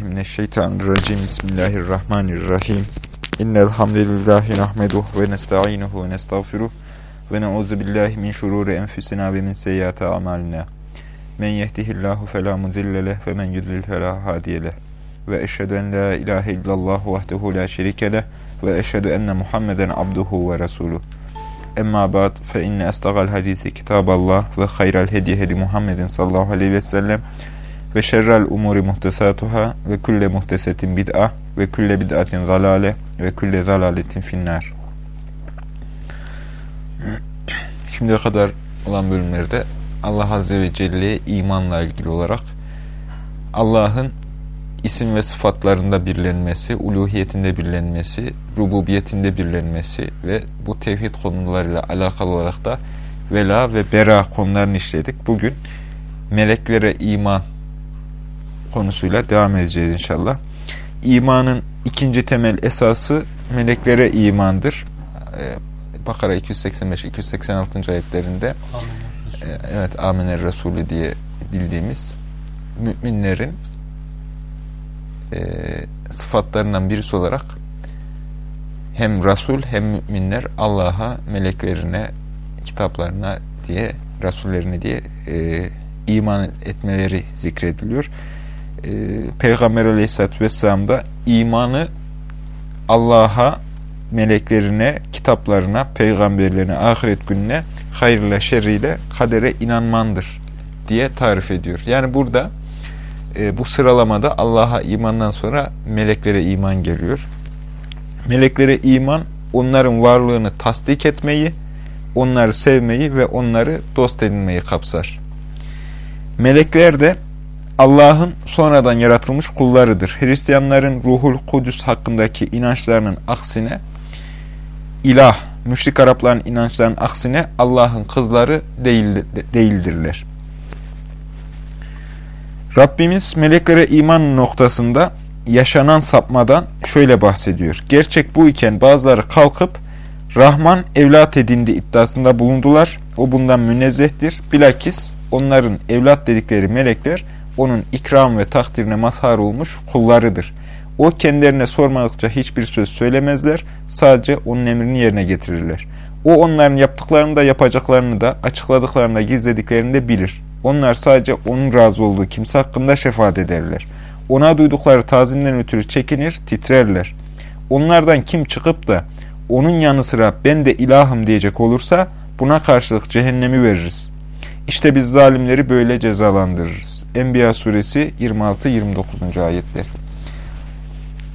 Mineşşeytanirracim. Bismillahirrahmanirrahim. İnnel hamdelellahi nahmeduhu ve nestainuhu ve nestağfiruh ve na'uzu billahi min şururi enfusina ve min seyyiati amalina. Men yehdihillahu fela mudille ve men yudlil fela hadiye. Ve eşhedü en la ilahe illallah vahdehu la şerike ve eşhedü enne Muhammeden abduhu ve resuluh. Emma ba'd fe inne estagal hadisi kitaballah ve hayral hedi hedi Muhammedin sallallahu aleyhi ve sellem ve şerrel umuri muhtesatuhâ ve külle muhtesetin bid'a ve külle bid'atin zalale ve külle zalaletin finnar. Şimdiye kadar olan bölümlerde Allah Azze ve Celle'ye imanla ilgili olarak Allah'ın isim ve sıfatlarında birlenmesi, uluhiyetinde birlenmesi, rububiyetinde birlenmesi ve bu tevhid konularıyla alakalı olarak da vela ve bera konularını işledik. Bugün meleklere iman konusuyla devam edeceğiz inşallah. İmanın ikinci temel esası meleklere imandır. Ee, Bakara 285-286. ayetlerinde e, evet Amener Resulü diye bildiğimiz müminlerin e, sıfatlarından birisi olarak hem Resul hem müminler Allah'a, meleklerine, kitaplarına diye, Resullerine diye e, iman etmeleri zikrediliyor. E, Peygamber Aleyhisselatü Vesselam imanı Allah'a, meleklerine, kitaplarına, peygamberlerine, ahiret gününe, hayırla şerriyle kadere inanmandır diye tarif ediyor. Yani burada e, bu sıralamada Allah'a imandan sonra meleklere iman geliyor. Meleklere iman onların varlığını tasdik etmeyi, onları sevmeyi ve onları dost edinmeyi kapsar. Melekler de Allah'ın sonradan yaratılmış kullarıdır. Hristiyanların ruhul kudüs hakkındaki inançlarının aksine ilah, müşrik Arapların inançlarının aksine Allah'ın kızları değil, değildirler. Rabbimiz meleklere iman noktasında yaşanan sapmadan şöyle bahsediyor. Gerçek bu iken bazıları kalkıp Rahman evlat edindi iddiasında bulundular. O bundan münezzehtir. Bilakis onların evlat dedikleri melekler onun ikram ve takdirine mazhar olmuş kullarıdır. O kendilerine sormadıkça hiçbir söz söylemezler. Sadece onun emrini yerine getirirler. O onların yaptıklarını da yapacaklarını da açıkladıklarını da gizlediklerini de bilir. Onlar sadece onun razı olduğu kimse hakkında şefaat ederler. Ona duydukları tazimden ötürü çekinir, titrerler. Onlardan kim çıkıp da onun yanı sıra ben de ilahım diyecek olursa buna karşılık cehennemi veririz. İşte biz zalimleri böyle cezalandırırız. Enbiya suresi 26-29. ayetler.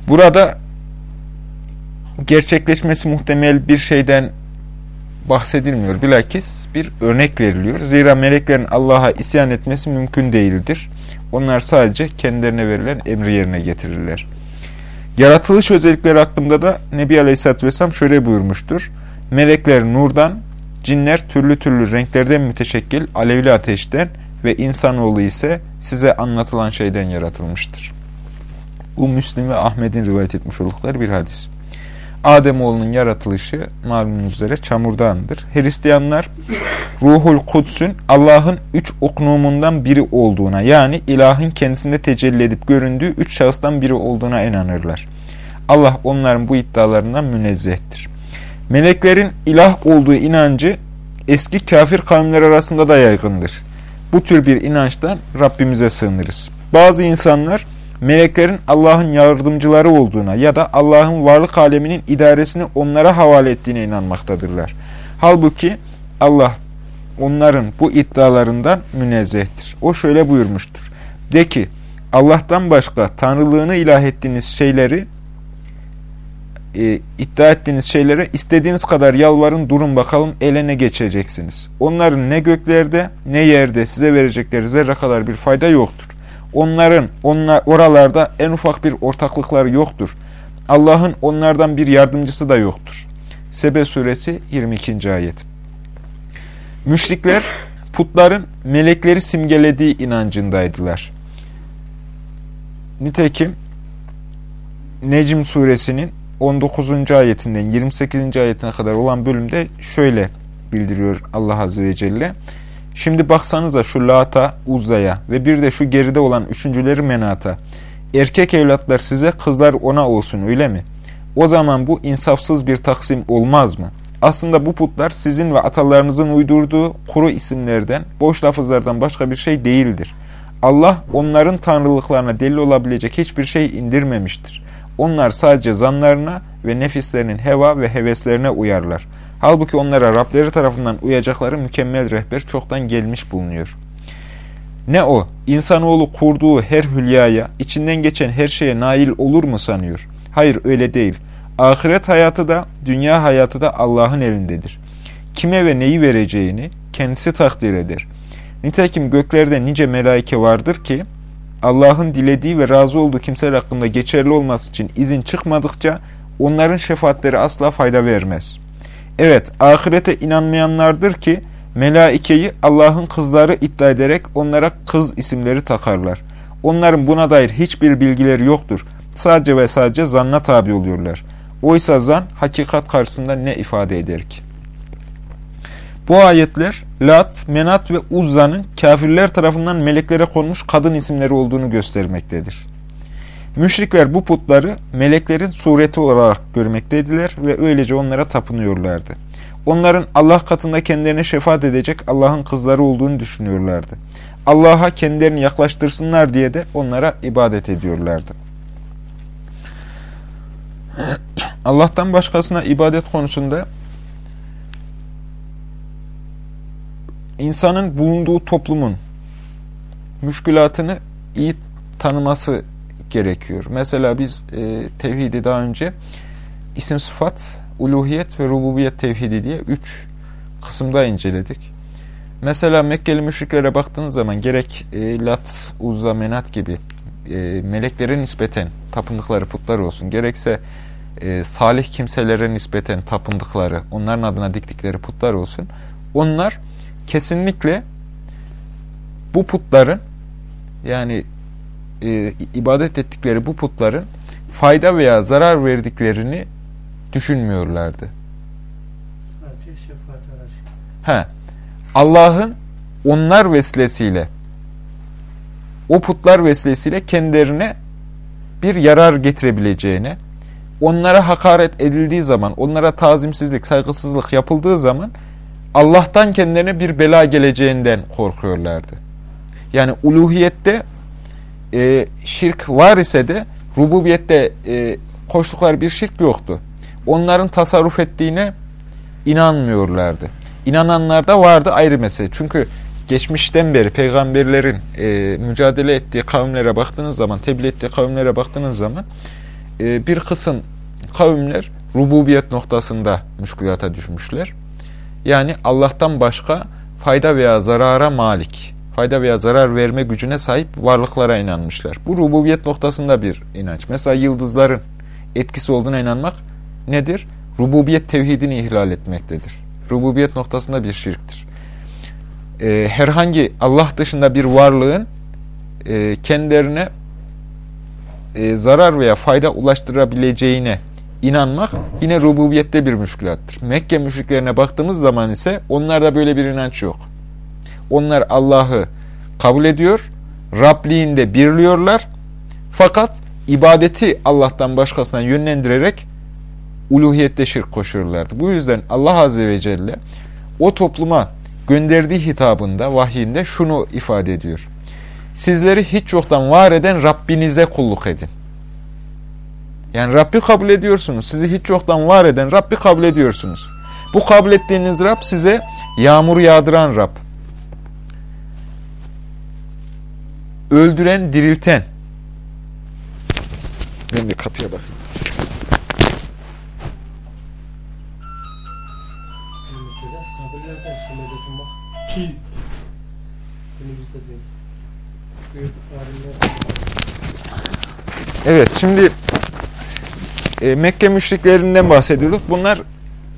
Burada gerçekleşmesi muhtemel bir şeyden bahsedilmiyor. Bilakis bir örnek veriliyor. Zira meleklerin Allah'a isyan etmesi mümkün değildir. Onlar sadece kendilerine verilen emri yerine getirirler. Yaratılış özellikleri hakkında da Nebi Aleyhisselatü Vesselam şöyle buyurmuştur. Melekler nurdan, cinler türlü türlü renklerden müteşekkil alevli ateşten ve insanoğlu ise size anlatılan şeyden yaratılmıştır. Bu Müslim ve Ahmet'in rivayet etmiş oldukları bir hadis. Ademoğlunun yaratılışı malumunuz üzere çamurdandır. Hristiyanlar Ruhul Kuds'ün Allah'ın üç oknumundan biri olduğuna yani ilahın kendisinde tecelli edip göründüğü üç şahıstan biri olduğuna inanırlar. Allah onların bu iddialarından münezzehtir. Meleklerin ilah olduğu inancı eski kafir kavimler arasında da yaygındır. Bu tür bir inançtan Rabbimize sığınırız. Bazı insanlar meleklerin Allah'ın yardımcıları olduğuna ya da Allah'ın varlık aleminin idaresini onlara havale ettiğine inanmaktadırlar. Halbuki Allah onların bu iddialarından münezzehtir. O şöyle buyurmuştur. De ki Allah'tan başka tanrılığını ilah ettiğiniz şeyleri e, iddia ettiğiniz şeylere istediğiniz kadar yalvarın durun bakalım ele ne geçireceksiniz. Onların ne göklerde ne yerde size verecekleri zerre kadar bir fayda yoktur. Onların onlar, oralarda en ufak bir ortaklıkları yoktur. Allah'ın onlardan bir yardımcısı da yoktur. Sebe suresi 22. ayet. Müşrikler putların melekleri simgelediği inancındaydılar. Nitekim Necm suresinin 19. ayetinden 28. ayetine kadar olan bölümde şöyle bildiriyor Allah Azze ve Celle. Şimdi baksanıza şu Lata, Uzza'ya ve bir de şu geride olan üçüncüleri Menat'a. Erkek evlatlar size, kızlar ona olsun öyle mi? O zaman bu insafsız bir taksim olmaz mı? Aslında bu putlar sizin ve atalarınızın uydurduğu kuru isimlerden, boş lafızlardan başka bir şey değildir. Allah onların tanrılıklarına delil olabilecek hiçbir şey indirmemiştir. Onlar sadece zanlarına ve nefislerinin heva ve heveslerine uyarlar. Halbuki onlara Rableri tarafından uyacakları mükemmel rehber çoktan gelmiş bulunuyor. Ne o, insanoğlu kurduğu her hülyaya, içinden geçen her şeye nail olur mu sanıyor? Hayır öyle değil. Ahiret hayatı da, dünya hayatı da Allah'ın elindedir. Kime ve neyi vereceğini kendisi takdir eder. Nitekim göklerde nice melaike vardır ki, Allah'ın dilediği ve razı olduğu kimseler hakkında geçerli olması için izin çıkmadıkça onların şefaatleri asla fayda vermez. Evet, ahirete inanmayanlardır ki melaikeyi Allah'ın kızları iddia ederek onlara kız isimleri takarlar. Onların buna dair hiçbir bilgileri yoktur. Sadece ve sadece zanna tabi oluyorlar. Oysa zan hakikat karşısında ne ifade eder ki? Bu ayetler Lat, Menat ve Uzza'nın kafirler tarafından meleklere konmuş kadın isimleri olduğunu göstermektedir. Müşrikler bu putları meleklerin sureti olarak görmekteydiler ve öylece onlara tapınıyorlardı. Onların Allah katında kendilerine şefaat edecek Allah'ın kızları olduğunu düşünüyorlardı. Allah'a kendilerini yaklaştırsınlar diye de onlara ibadet ediyorlardı. Allah'tan başkasına ibadet konusunda insanın bulunduğu toplumun müşkülatını iyi tanıması gerekiyor. Mesela biz e, tevhidi daha önce isim sıfat, uluhiyet ve rububiyet tevhidi diye üç kısımda inceledik. Mesela Mekkeli müşriklere baktığınız zaman gerek e, Lat, Uzza, Menat gibi e, meleklere nispeten tapındıkları putlar olsun, gerekse e, salih kimselere nispeten tapındıkları, onların adına diktikleri putlar olsun. Onlar kesinlikle bu putların yani e, ibadet ettikleri bu putların fayda veya zarar verdiklerini düşünmüyorlardı. He. Allah'ın onlar vesilesiyle o putlar vesilesiyle kendilerine bir yarar getirebileceğine, onlara hakaret edildiği zaman, onlara tazimsizlik, saygısızlık yapıldığı zaman Allah'tan kendilerine bir bela geleceğinden korkuyorlardı. Yani uluhiyette e, şirk var ise de rububiyette e, koştukları bir şirk yoktu. Onların tasarruf ettiğine inanmıyorlardı. İnananlar da vardı ayrı mesele. Çünkü geçmişten beri peygamberlerin e, mücadele ettiği kavimlere baktığınız zaman, tebliğ ettiği kavimlere baktığınız zaman e, bir kısım kavimler rububiyet noktasında müşkülata düşmüşler. Yani Allah'tan başka fayda veya zarara malik, fayda veya zarar verme gücüne sahip varlıklara inanmışlar. Bu rububiyet noktasında bir inanç. Mesela yıldızların etkisi olduğuna inanmak nedir? Rububiyet tevhidini ihlal etmektedir. Rububiyet noktasında bir şirktir. Ee, herhangi Allah dışında bir varlığın e, kendilerine e, zarar veya fayda ulaştırabileceğine inanmak yine rububiyette bir müşkülattır. Mekke müşriklerine baktığımız zaman ise onlarda böyle bir inanç yok. Onlar Allah'ı kabul ediyor, Rabliğinde birliyorlar. Fakat ibadeti Allah'tan başkasına yönlendirerek uluhiyette şirk koşuyorlardı. Bu yüzden Allah Azze ve Celle o topluma gönderdiği hitabında, vahyinde şunu ifade ediyor. Sizleri hiç yoktan var eden Rabbinize kulluk edin. Yani Rabbi kabul ediyorsunuz. Sizi hiç yoktan var eden Rabbi kabul ediyorsunuz. Bu kabul ettiğiniz Rab size yağmur yağdıran Rab. Öldüren, dirilten. Ben bir kapıya bakayım. Evet şimdi e, Mekke müşriklerinden bahsediyorduk. Bunlar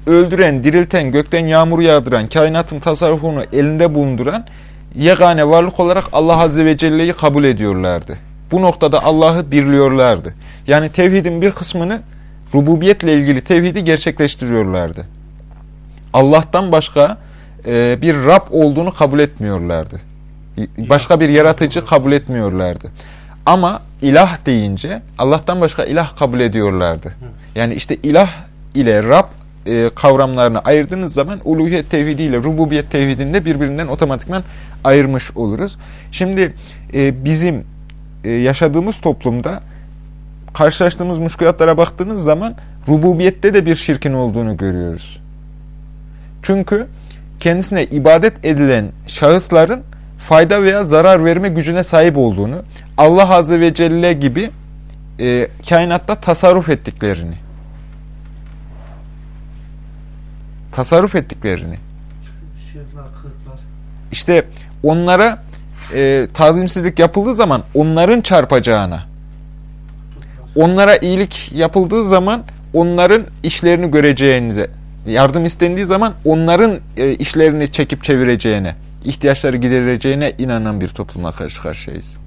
öldüren, dirilten, gökten yağmur yağdıran, kainatın tasarrufunu elinde bulunduran yegane varlık olarak Allah Azze ve Celle'yi kabul ediyorlardı. Bu noktada Allah'ı birliyorlardı. Yani tevhidin bir kısmını rububiyetle ilgili tevhidi gerçekleştiriyorlardı. Allah'tan başka e, bir Rab olduğunu kabul etmiyorlardı. Başka bir yaratıcı kabul etmiyorlardı. Ama ilah deyince Allah'tan başka ilah kabul ediyorlardı. Yani işte ilah ile Rab e, kavramlarını ayırdığınız zaman uluhiyet tevhidi ile rububiyet tevhidinde birbirinden otomatikman ayırmış oluruz. Şimdi e, bizim e, yaşadığımız toplumda karşılaştığımız müşkülatlara baktığınız zaman rububiyette de bir şirkin olduğunu görüyoruz. Çünkü kendisine ibadet edilen şahısların fayda veya zarar verme gücüne sahip olduğunu, Allah Azze ve Celle gibi e, kainatta tasarruf ettiklerini, tasarruf ettiklerini, işte onlara e, tazimsizlik yapıldığı zaman onların çarpacağına, onlara iyilik yapıldığı zaman onların işlerini göreceğinize, yardım istendiği zaman onların e, işlerini çekip çevireceğine, ihtiyaçları gidereceğine inanan bir topluma karşı karşıyayız.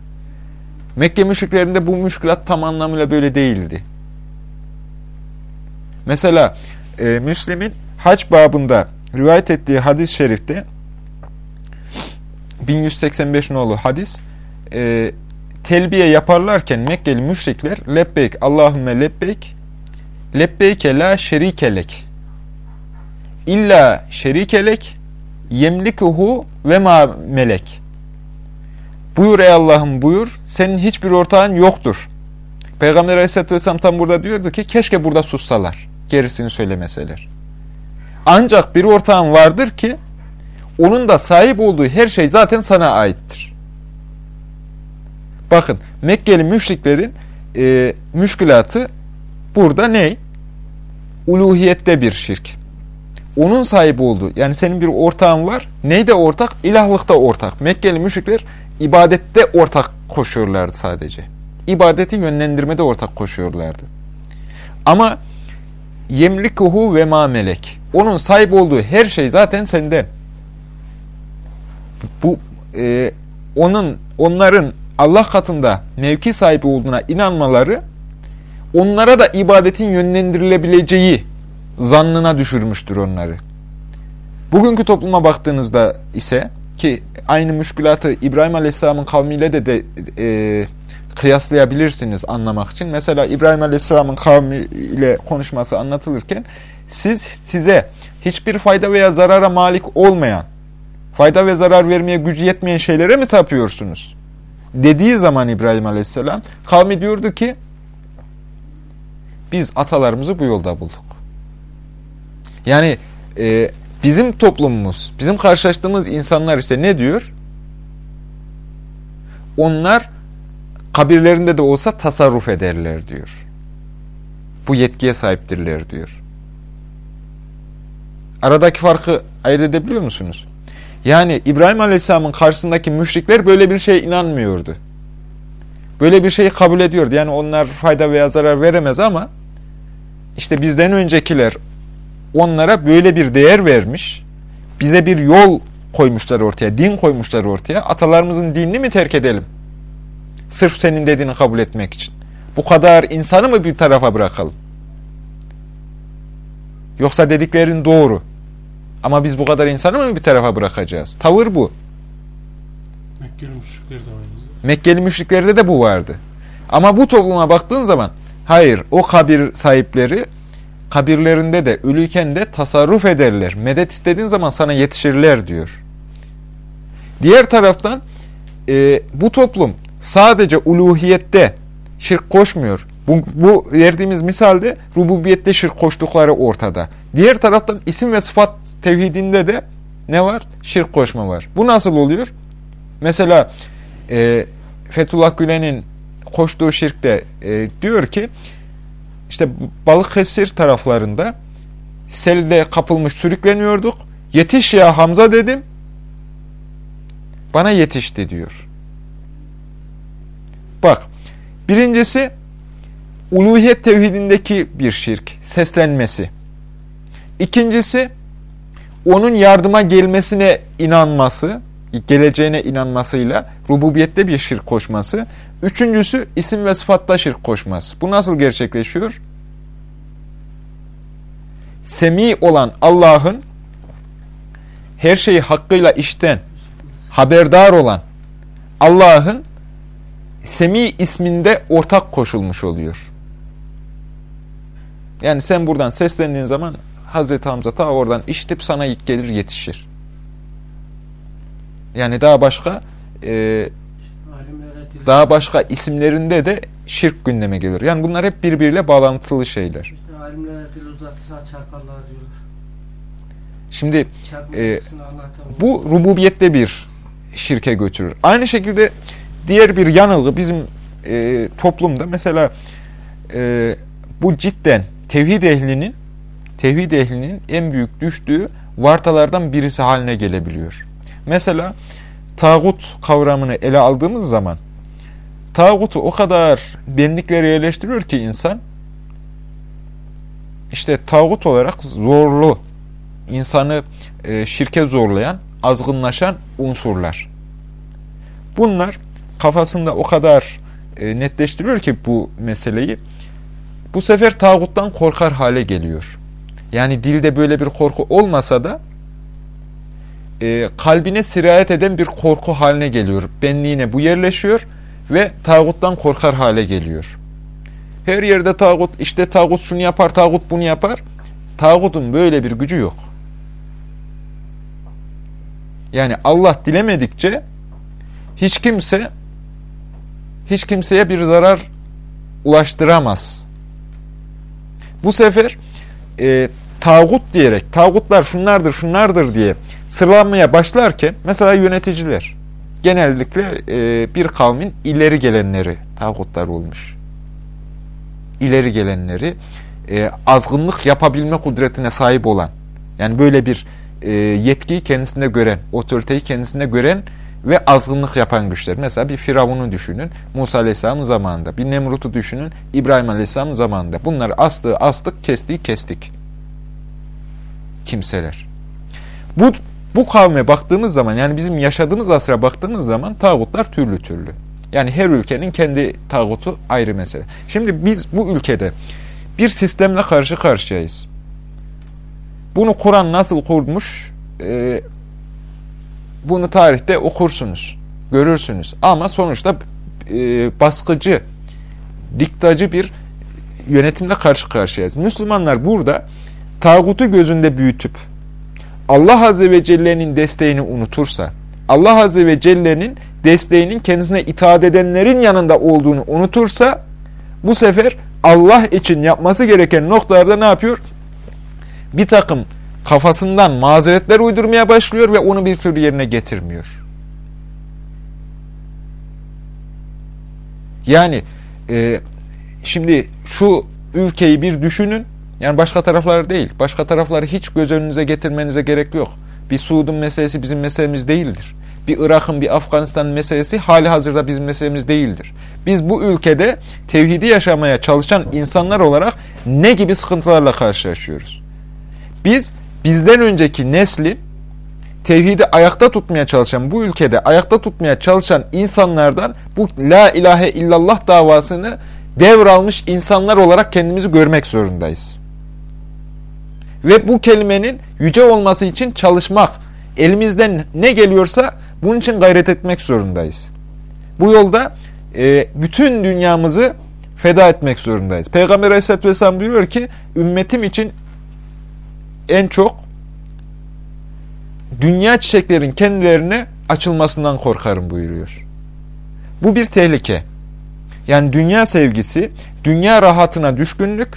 Mekke müşriklerinde bu müşkülat tam anlamıyla böyle değildi. Mesela e, Müslim'in hac babında rivayet ettiği hadis-i şerifte 1185 nolu hadis e, telbiye yaparlarken Mekkeli müşrikler lebbeyk Allahümme lebbeyk lebbeyke la şerikelek. İlla şerikelek yemlikuhu ve ma melek. Buyur ey Allah'ım buyur senin hiçbir ortağın yoktur. Peygamber aleyhisselatü vesselam tam burada diyordu ki keşke burada sussalar. Gerisini söylemeseler. Ancak bir ortağın vardır ki onun da sahip olduğu her şey zaten sana aittir. Bakın Mekkeli müşriklerin e, müşkülatı burada ne? Uluhiyette bir şirk. Onun sahibi olduğu yani senin bir ortağın var. Neyde ortak? İlahlıkta ortak. Mekkeli müşrikler ibadette ortak koşuyorlardı sadece. İbadeti yönlendirmede ortak koşuyorlardı. Ama yemlikuhu ve ma melek. Onun sahip olduğu her şey zaten senden bu e, onun onların Allah katında mevki sahibi olduğuna inanmaları onlara da ibadetin yönlendirilebileceği zannına düşürmüştür onları. Bugünkü topluma baktığınızda ise ki aynı müşkülatı İbrahim Aleyhisselam'ın kavmiyle de, de e, kıyaslayabilirsiniz anlamak için. Mesela İbrahim Aleyhisselam'ın kavmiyle konuşması anlatılırken siz size hiçbir fayda veya zarara malik olmayan fayda ve zarar vermeye gücü yetmeyen şeylere mi tapıyorsunuz? Dediği zaman İbrahim Aleyhisselam kavmi diyordu ki biz atalarımızı bu yolda bulduk. Yani e, bizim toplumumuz, bizim karşılaştığımız insanlar ise ne diyor? Onlar kabirlerinde de olsa tasarruf ederler diyor. Bu yetkiye sahiptirler diyor. Aradaki farkı ayırt edebiliyor musunuz? Yani İbrahim Aleyhisselam'ın karşısındaki müşrikler böyle bir şeye inanmıyordu. Böyle bir şeyi kabul ediyordu. Yani onlar fayda veya zarar veremez ama işte bizden öncekiler onlara böyle bir değer vermiş. Bize bir yol koymuşlar ortaya, din koymuşlar ortaya. Atalarımızın dinini mi terk edelim? Sırf senin dediğini kabul etmek için. Bu kadar insanı mı bir tarafa bırakalım? Yoksa dediklerin doğru. Ama biz bu kadar insanı mı bir tarafa bırakacağız? Tavır bu. Mekkeli müşriklerde. Mekkeli müşriklerde de bu vardı. Ama bu topluma baktığın zaman hayır o kabir sahipleri kabirlerinde de ölüyken de tasarruf ederler. Medet istediğin zaman sana yetişirler diyor. Diğer taraftan e, bu toplum sadece uluhiyette şirk koşmuyor. Bu, bu verdiğimiz misalde rububiyette şirk koştukları ortada. Diğer taraftan isim ve sıfat tevhidinde de ne var? Şirk koşma var. Bu nasıl oluyor? Mesela e, Fethullah Gülen'in koştuğu şirkte e, diyor ki işte Balıkesir taraflarında selde kapılmış sürükleniyorduk. Yetiş ya Hamza dedim. Bana yetişti diyor. Bak birincisi uluhiyet tevhidindeki bir şirk, seslenmesi. İkincisi onun yardıma gelmesine inanması, geleceğine inanmasıyla rububiyette bir şirk koşması. Üçüncüsü isim ve sıfatta şirk koşması. Bu nasıl gerçekleşiyor? Semi olan Allah'ın her şeyi hakkıyla işten haberdar olan Allah'ın Semi isminde ortak koşulmuş oluyor. Yani sen buradan seslendiğin zaman Hazreti Hamza ta oradan işitip sana ilk gelir yetişir. Yani daha başka e, daha başka isimlerinde de şirk gündeme gelir. Yani bunlar hep birbiriyle bağlantılı şeyler. İşte alimlere dil uzatırsa çarparlar diyorlar. Şimdi e, bu rububiyette bir şirke götürür. Aynı şekilde diğer bir yanılgı bizim e, toplumda mesela e, bu cidden tevhid ehlinin tevhid ehlinin en büyük düştüğü vartalardan birisi haline gelebiliyor. Mesela tağut kavramını ele aldığımız zaman tağutu o kadar benliklere yerleştiriyor ki insan işte tağut olarak zorlu insanı e, şirke zorlayan, azgınlaşan unsurlar. Bunlar kafasında o kadar e, netleştiriyor ki bu meseleyi bu sefer tağuttan korkar hale geliyor. Yani dilde böyle bir korku olmasa da e, kalbine sirayet eden bir korku haline geliyor. Benliğine bu yerleşiyor tağuttan korkar hale geliyor. Her yerde tağut, işte tağut şunu yapar, tağut bunu yapar. Tağutun böyle bir gücü yok. Yani Allah dilemedikçe hiç kimse hiç kimseye bir zarar ulaştıramaz. Bu sefer e, tağut diyerek, tağutlar şunlardır, şunlardır diye sıralanmaya başlarken, mesela yöneticiler, genellikle e, bir kavmin ileri gelenleri tağutlar olmuş. İleri gelenleri, e, azgınlık yapabilme kudretine sahip olan, yani böyle bir e, yetkiyi kendisinde gören, otoriteyi kendisinde gören ve azgınlık yapan güçler. Mesela bir Firavun'u düşünün, Musa Aleyhisselam'ın zamanında. Bir Nemrut'u düşünün, İbrahim Aleyhisselam'ın zamanında. Bunları astığı astık, kestiği kestik. Kimseler. Bu, bu kavme baktığımız zaman, yani bizim yaşadığımız asra baktığımız zaman tağutlar türlü türlü. Yani her ülkenin kendi tağutu ayrı mesele. Şimdi biz bu ülkede bir sistemle karşı karşıyayız. Bunu Kur'an nasıl kurmuş? E, bunu tarihte okursunuz, görürsünüz. Ama sonuçta e, baskıcı, diktacı bir yönetimle karşı karşıyayız. Müslümanlar burada tağutu gözünde büyütüp Allah Azze ve Celle'nin desteğini unutursa, Allah Azze ve Celle'nin desteğinin kendisine itaat edenlerin yanında olduğunu unutursa, bu sefer Allah için yapması gereken noktalarda ne yapıyor? Bir takım kafasından mazeretler uydurmaya başlıyor ve onu bir türlü yerine getirmiyor. Yani e, şimdi şu ülkeyi bir düşünün, yani başka taraflar değil, başka tarafları hiç göz önünüze getirmenize gerek yok. Bir Suud'un meselesi bizim meselemiz değildir. Bir Irak'ın, bir Afganistan meselesi hali hazırda bizim meselemiz değildir. Biz bu ülkede tevhidi yaşamaya çalışan insanlar olarak ne gibi sıkıntılarla karşılaşıyoruz? Biz bizden önceki nesli tevhidi ayakta tutmaya çalışan, bu ülkede ayakta tutmaya çalışan insanlardan bu la ilahe illallah davasını devralmış insanlar olarak kendimizi görmek zorundayız. Ve bu kelimenin yüce olması için çalışmak, elimizden ne geliyorsa bunun için gayret etmek zorundayız. Bu yolda e, bütün dünyamızı feda etmek zorundayız. Peygamber Aleyhisselatü Vesselam diyor ki, ümmetim için en çok dünya çiçeklerin kendilerine açılmasından korkarım buyuruyor. Bu bir tehlike. Yani dünya sevgisi, dünya rahatına düşkünlük,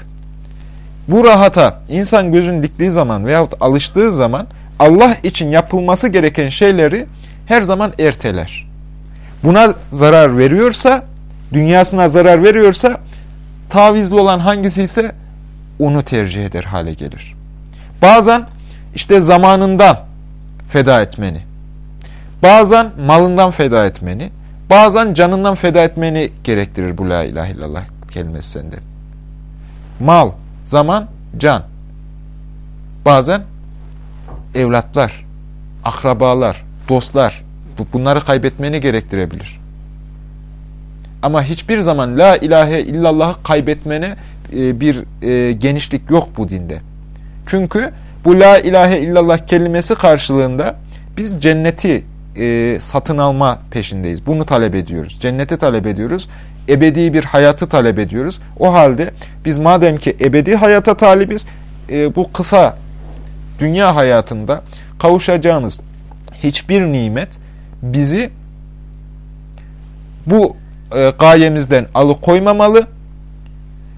bu rahata insan gözün diktiği zaman veyahut alıştığı zaman Allah için yapılması gereken şeyleri her zaman erteler. Buna zarar veriyorsa, dünyasına zarar veriyorsa, tavizli olan hangisi ise onu tercih eder hale gelir. Bazen işte zamanından feda etmeni, bazen malından feda etmeni, bazen canından feda etmeni gerektirir bu la ilahe illallah kelimesi. Mal, zaman, can. Bazen evlatlar, akrabalar, dostlar bunları kaybetmeni gerektirebilir. Ama hiçbir zaman la ilahe illallah'ı kaybetmene e, bir e, genişlik yok bu dinde. Çünkü bu la ilahe illallah kelimesi karşılığında biz cenneti e, satın alma peşindeyiz. Bunu talep ediyoruz. Cenneti talep ediyoruz. Ebedi bir hayatı talep ediyoruz. O halde biz madem ki ebedi hayata talibiz, e, bu kısa dünya hayatında kavuşacağımız hiçbir nimet bizi bu e, gayemizden alıkoymamalı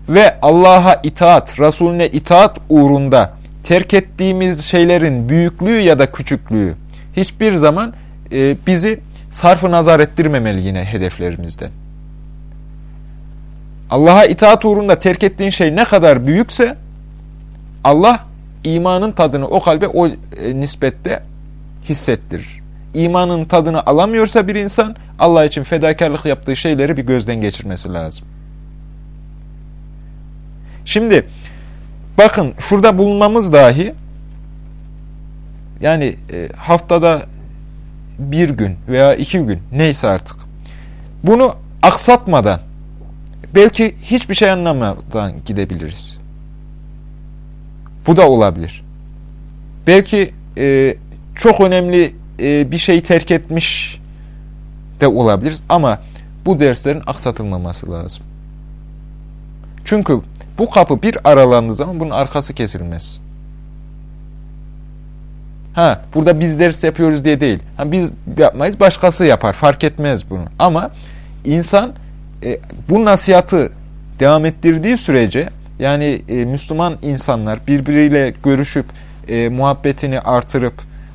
ve Allah'a itaat, Resulüne itaat uğrunda terk ettiğimiz şeylerin büyüklüğü ya da küçüklüğü hiçbir zaman e, bizi sarfı nazar ettirmemeli yine hedeflerimizden. Allah'a itaat uğrunda terk ettiğin şey ne kadar büyükse Allah imanın tadını o kalbe o e, nispette hissettirir. İmanın tadını alamıyorsa bir insan Allah için fedakarlık yaptığı şeyleri bir gözden geçirmesi lazım. Şimdi bakın şurada bulunmamız dahi yani e, haftada bir gün veya iki gün neyse artık bunu aksatmadan belki hiçbir şey anlamadan gidebiliriz. Bu da olabilir. Belki e, çok önemli e, bir şey terk etmiş de olabiliriz ama bu derslerin aksatılmaması lazım. Çünkü bu kapı bir aralandığı zaman bunun arkası kesilmez. Ha, burada biz ders yapıyoruz diye değil. Ha, biz yapmayız, başkası yapar. Fark etmez bunu. Ama insan e, bu nasihatı devam ettirdiği sürece yani e, Müslüman insanlar birbiriyle görüşüp e, muhabbetini artırıp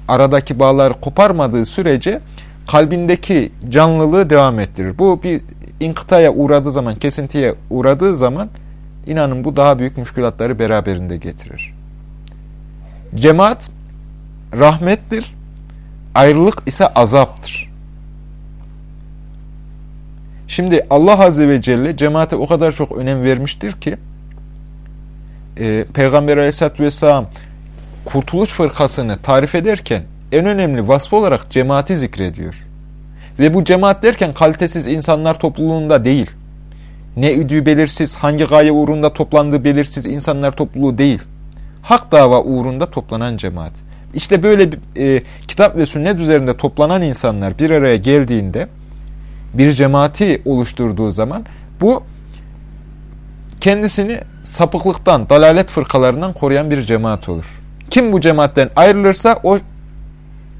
aradaki bağları koparmadığı sürece kalbindeki canlılığı devam ettirir. Bu bir inkıtaya uğradığı zaman, kesintiye uğradığı zaman inanın bu daha büyük müşkülatları beraberinde getirir. Cemaat rahmettir, ayrılık ise azaptır. Şimdi Allah Azze ve Celle cemaate o kadar çok önem vermiştir ki e, Peygamber Aleyhisselatü Vesselam Kurtuluş Fırkasını tarif ederken en önemli vasfı olarak cemaati zikrediyor. Ve bu cemaat derken kalitesiz insanlar topluluğunda değil. Ne üdüğü belirsiz, hangi gaye uğrunda toplandığı belirsiz insanlar topluluğu değil. Hak dava uğrunda toplanan cemaat. İşte böyle e, kitap ve sünnet üzerinde toplanan insanlar bir araya geldiğinde bir cemaati oluşturduğu zaman bu kendisini sapıklıktan, dalalet fırkalarından koruyan bir cemaat olur. Kim bu cemaatten ayrılırsa o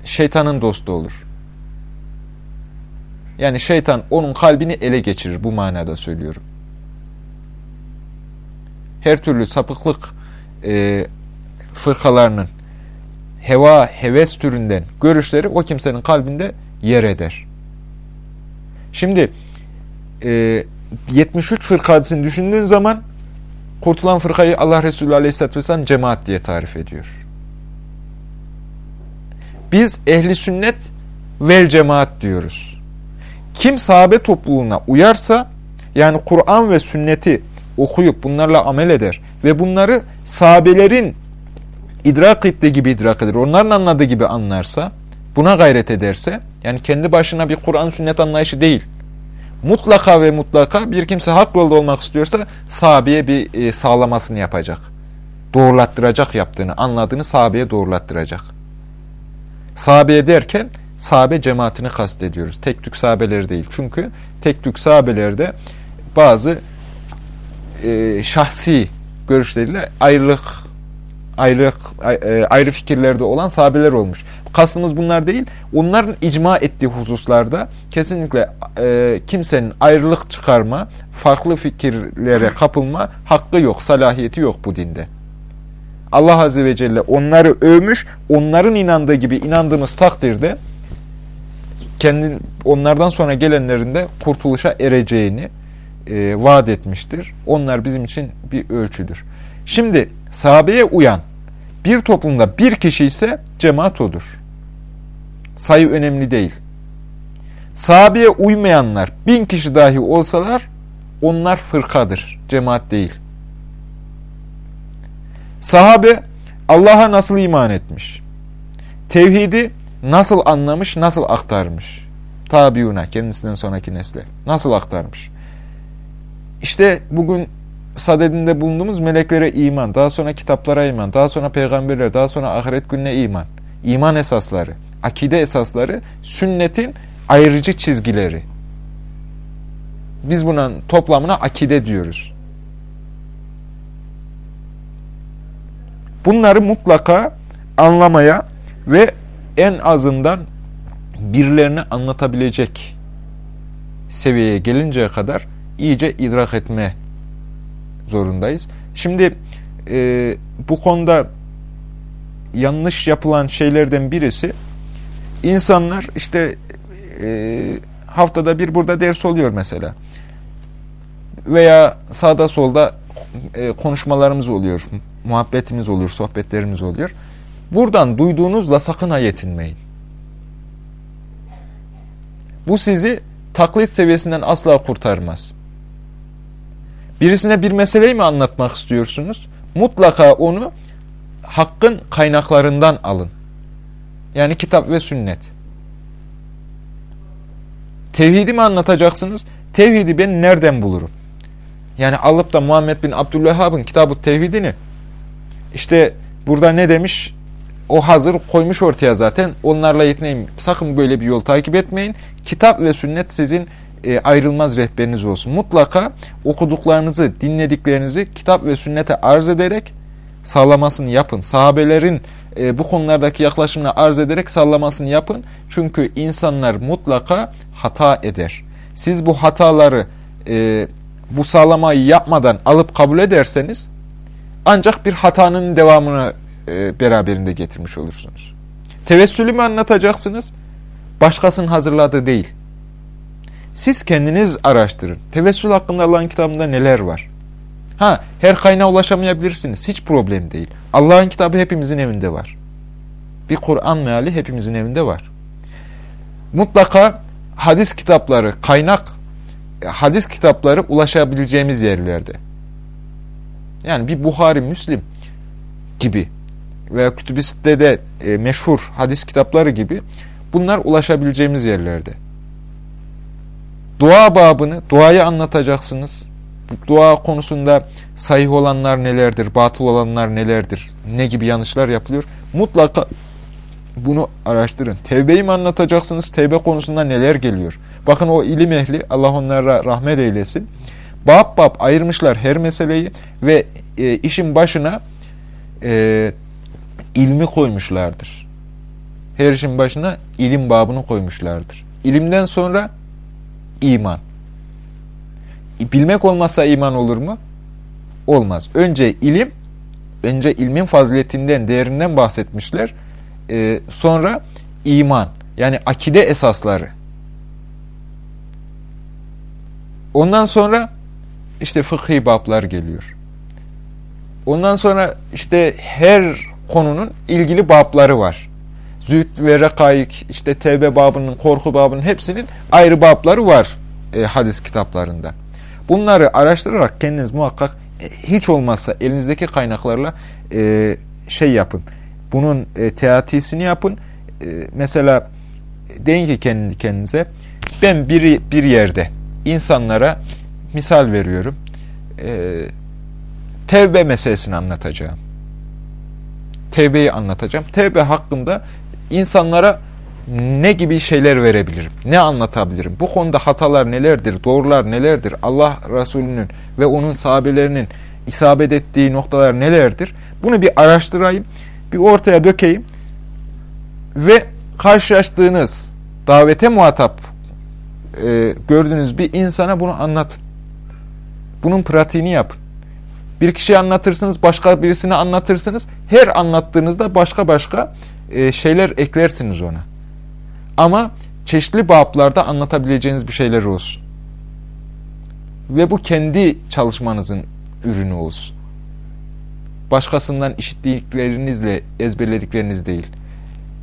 şeytanın dostu olur. Yani şeytan onun kalbini ele geçirir bu manada söylüyorum. Her türlü sapıklık e, fırkalarının heva, heves türünden görüşleri o kimsenin kalbinde yer eder. Şimdi e, 73 fırka hadisini düşündüğün zaman kurtulan fırkayı Allah Resulü Aleyhisselatü Vesselam cemaat diye tarif ediyor. Biz ehli sünnet vel cemaat diyoruz. Kim sahabe topluluğuna uyarsa yani Kur'an ve sünneti okuyup bunlarla amel eder ve bunları sahabelerin idrak ettiği gibi idrak eder, onların anladığı gibi anlarsa, buna gayret ederse, yani kendi başına bir Kur'an sünnet anlayışı değil, mutlaka ve mutlaka bir kimse hak yolda olmak istiyorsa sahabeye bir e, sağlamasını yapacak. Doğrulattıracak yaptığını, anladığını sahabeye doğrulattıracak. Sahabeye derken sahabe cemaatini kastediyoruz. Tek tük sahabeleri değil. Çünkü tek tük sahabelerde bazı e, şahsi görüşleriyle ayrılık ayrı, e, ayrı fikirlerde olan sahabeler olmuş. Kastımız bunlar değil. Onların icma ettiği hususlarda kesinlikle e, kimsenin ayrılık çıkarma, farklı fikirlere kapılma hakkı yok, salahiyeti yok bu dinde. Allah Azze ve Celle onları övmüş, onların inandığı gibi inandığımız takdirde kendin, onlardan sonra gelenlerin de kurtuluşa ereceğini e, vaat etmiştir. Onlar bizim için bir ölçüdür. Şimdi sahabeye uyan bir toplumda bir kişi ise cemaat odur. Sayı önemli değil. Sahabeye uymayanlar bin kişi dahi olsalar onlar fırkadır, cemaat değil. Sahabe Allah'a nasıl iman etmiş? Tevhidi nasıl anlamış, nasıl aktarmış? Tabiuna, kendisinden sonraki nesle. Nasıl aktarmış? İşte bugün sadedinde bulunduğumuz meleklere iman, daha sonra kitaplara iman, daha sonra peygamberler, daha sonra ahiret gününe iman. İman esasları. Akide esasları sünnetin ayrıcı çizgileri. Biz bunun toplamına akide diyoruz. Bunları mutlaka anlamaya ve en azından birilerine anlatabilecek seviyeye gelinceye kadar iyice idrak etme zorundayız. Şimdi e, bu konuda yanlış yapılan şeylerden birisi insanlar işte e, haftada bir burada ders oluyor mesela veya sağda solda e, konuşmalarımız oluyor, muhabbetimiz oluyor, sohbetlerimiz oluyor. Buradan duyduğunuzla sakın ha yetinmeyin. Bu sizi taklit seviyesinden asla kurtarmaz. Birisine bir meseleyi mi anlatmak istiyorsunuz? Mutlaka onu hakkın kaynaklarından alın. Yani kitap ve sünnet. Tevhidi mi anlatacaksınız? Tevhidi ben nereden bulurum? Yani alıp da Muhammed bin Abdülvehhab'ın kitabı tevhidini işte burada ne demiş? O hazır koymuş ortaya zaten. Onlarla yetineyim. Sakın böyle bir yol takip etmeyin. Kitap ve sünnet sizin e, ayrılmaz rehberiniz olsun. Mutlaka okuduklarınızı, dinlediklerinizi kitap ve sünnete arz ederek sağlamasını yapın. Sahabelerin e, bu konulardaki yaklaşımını arz ederek sağlamasını yapın. Çünkü insanlar mutlaka hata eder. Siz bu hataları e, bu sağlamayı yapmadan alıp kabul ederseniz ancak bir hatanın devamını e, beraberinde getirmiş olursunuz. Tevessülü mü anlatacaksınız? Başkasının hazırladığı değil. Siz kendiniz araştırın. Tevessül hakkında Allah'ın kitabında neler var? Ha, her kaynağa ulaşamayabilirsiniz. Hiç problem değil. Allah'ın kitabı hepimizin evinde var. Bir Kur'an meali hepimizin evinde var. Mutlaka hadis kitapları, kaynak hadis kitapları ulaşabileceğimiz yerlerde. Yani bir Buhari, Müslim gibi veya kütüb-i de e, meşhur hadis kitapları gibi bunlar ulaşabileceğimiz yerlerde. Dua babını, duayı anlatacaksınız. Dua konusunda sahih olanlar nelerdir, batıl olanlar nelerdir, ne gibi yanlışlar yapılıyor. Mutlaka bunu araştırın. Tevbeyi mi anlatacaksınız? Tevbe konusunda neler geliyor? Bakın o ilim ehli, Allah onlara rahmet eylesin. Bab bab ayırmışlar her meseleyi ve e, işin başına e, ilmi koymuşlardır. Her işin başına ilim babını koymuşlardır. İlimden sonra iman. Bilmek olmazsa iman olur mu? Olmaz. Önce ilim, önce ilmin faziletinden, değerinden bahsetmişler. Ee, sonra iman, yani akide esasları. Ondan sonra işte fıkhi bablar geliyor. Ondan sonra işte her konunun ilgili babları var. Zühd ve rekaik, işte tevbe babının, korku babının hepsinin ayrı babları var e, hadis kitaplarında. Bunları araştırarak kendiniz muhakkak e, hiç olmazsa elinizdeki kaynaklarla e, şey yapın. Bunun e, teatisini yapın. E, mesela deyin ki kendi kendinize ben bir, bir yerde insanlara misal veriyorum. E, tevbe meselesini anlatacağım. Tevbeyi anlatacağım. Tevbe hakkında insanlara ne gibi şeyler verebilirim? Ne anlatabilirim? Bu konuda hatalar nelerdir? Doğrular nelerdir? Allah Resulü'nün ve onun sahabelerinin isabet ettiği noktalar nelerdir? Bunu bir araştırayım, bir ortaya dökeyim ve karşılaştığınız davete muhatap e, gördüğünüz bir insana bunu anlatın. Bunun pratiğini yapın. Bir kişiye anlatırsınız, başka birisine anlatırsınız. Her anlattığınızda başka başka e, şeyler eklersiniz ona. Ama çeşitli bablarda anlatabileceğiniz bir şeyler olsun. Ve bu kendi çalışmanızın ürünü olsun. Başkasından işittiklerinizle ezberledikleriniz değil.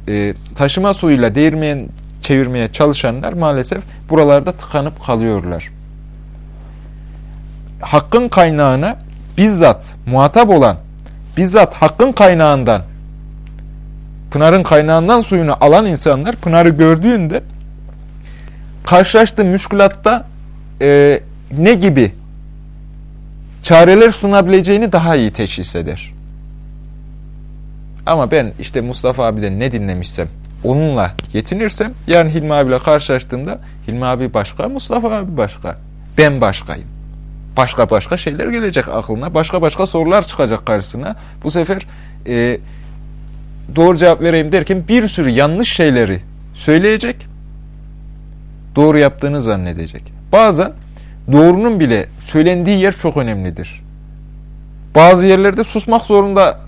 E, taşıma suyuyla değirmeyen çevirmeye çalışanlar maalesef buralarda tıkanıp kalıyorlar. Hakkın kaynağına bizzat muhatap olan, bizzat hakkın kaynağından Pınar'ın kaynağından suyunu alan insanlar Pınar'ı gördüğünde karşılaştığı müşkülatta e, ne gibi çareler sunabileceğini daha iyi teşhis eder. Ama ben işte Mustafa abiden ne dinlemişsem, onunla yetinirsem yarın Hilmi abiyle karşılaştığımda Hilmi abi başka, Mustafa abi başka. Ben başkayım. Başka başka şeyler gelecek aklına. Başka başka sorular çıkacak karşısına. Bu sefer e, doğru cevap vereyim derken bir sürü yanlış şeyleri söyleyecek. Doğru yaptığını zannedecek. Bazen doğrunun bile söylendiği yer çok önemlidir. Bazı yerlerde susmak zorunda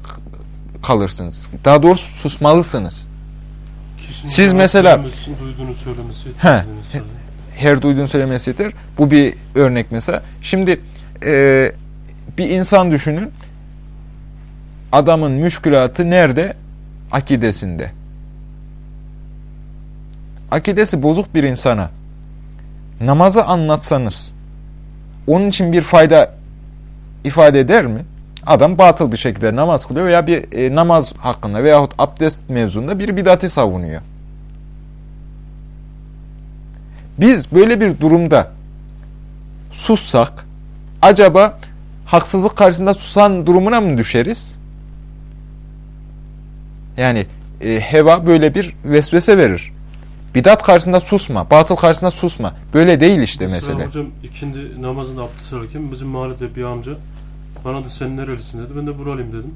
kalırsınız. Daha doğrusu susmalısınız. Kişinin Siz mesela- duyduğunu söylemesi He. Her duyduğun söylemesi yeter. Bu bir örnek mesela. Şimdi e, bir insan düşünün. Adamın müşkülatı nerede? Akidesinde. Akidesi bozuk bir insana namazı anlatsanız onun için bir fayda ifade eder mi? Adam batıl bir şekilde namaz kılıyor veya bir e, namaz hakkında veyahut abdest mevzunda bir bidati savunuyor. Biz böyle bir durumda sussak acaba haksızlık karşısında susan durumuna mı düşeriz? Yani e, heva böyle bir vesvese verir. Bidat karşısında susma, batıl karşısında susma. Böyle değil işte Mesela mesele. hocam ikindi namazında abdest alırken bizim mahallede bir amca bana da sen nerelisin dedi. Ben de buralıyım dedim.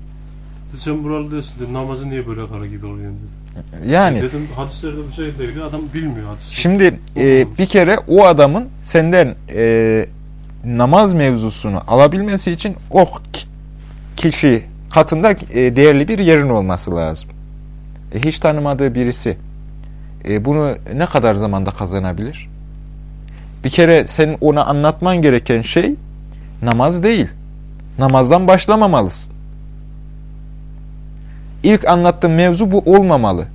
Dedi, sen buralı değilsin dedi. Namazı niye böyle kara gibi oluyorsun dedi. Yani Dedim hadislerde bu şey değil. Adam bilmiyor hadisi. Şimdi e, bir kere o adamın senden e, namaz mevzusunu alabilmesi için o ki- kişi katında e, değerli bir yerin olması lazım. E, hiç tanımadığı birisi e, bunu ne kadar zamanda kazanabilir? Bir kere senin ona anlatman gereken şey namaz değil. Namazdan başlamamalısın. İlk anlattığım mevzu bu olmamalı.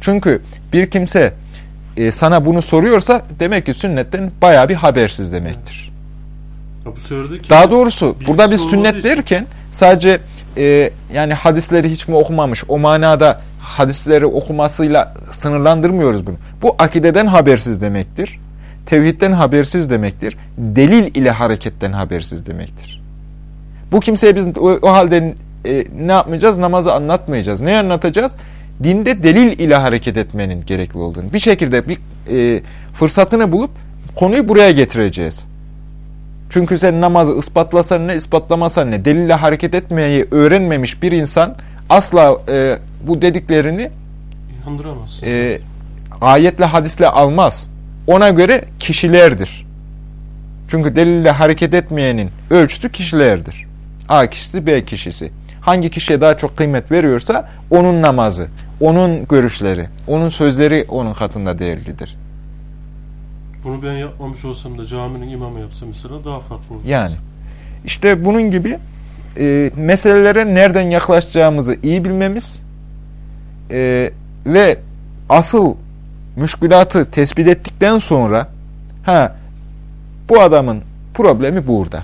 Çünkü bir kimse sana bunu soruyorsa demek ki sünnetten bayağı bir habersiz demektir. Ya bu Daha doğrusu burada biz sünnet için- derken sadece e, yani hadisleri hiç mi okumamış o manada hadisleri okumasıyla sınırlandırmıyoruz bunu. Bu akideden habersiz demektir. Tevhidden habersiz demektir. Delil ile hareketten habersiz demektir. Bu kimseye biz o, o halde e, ne yapmayacağız? Namazı anlatmayacağız. Ne anlatacağız? Dinde delil ile hareket etmenin gerekli olduğunu. Bir şekilde bir e, fırsatını bulup konuyu buraya getireceğiz. Çünkü sen namazı ispatlasan ne, ispatlamasan ne, delille hareket etmeyi öğrenmemiş bir insan asla e, bu dediklerini İnandıramazsın. e, ayetle hadisle almaz. Ona göre kişilerdir. Çünkü delille hareket etmeyenin ölçütü kişilerdir. A kişisi, B kişisi. Hangi kişiye daha çok kıymet veriyorsa onun namazı, onun görüşleri, onun sözleri onun katında değerlidir. Bunu ben yapmamış olsam da caminin imamı yapsa mesela daha farklı olur. Yani işte bunun gibi e, meselelere nereden yaklaşacağımızı iyi bilmemiz e, ve asıl müşkülatı tespit ettikten sonra ha bu adamın problemi burada.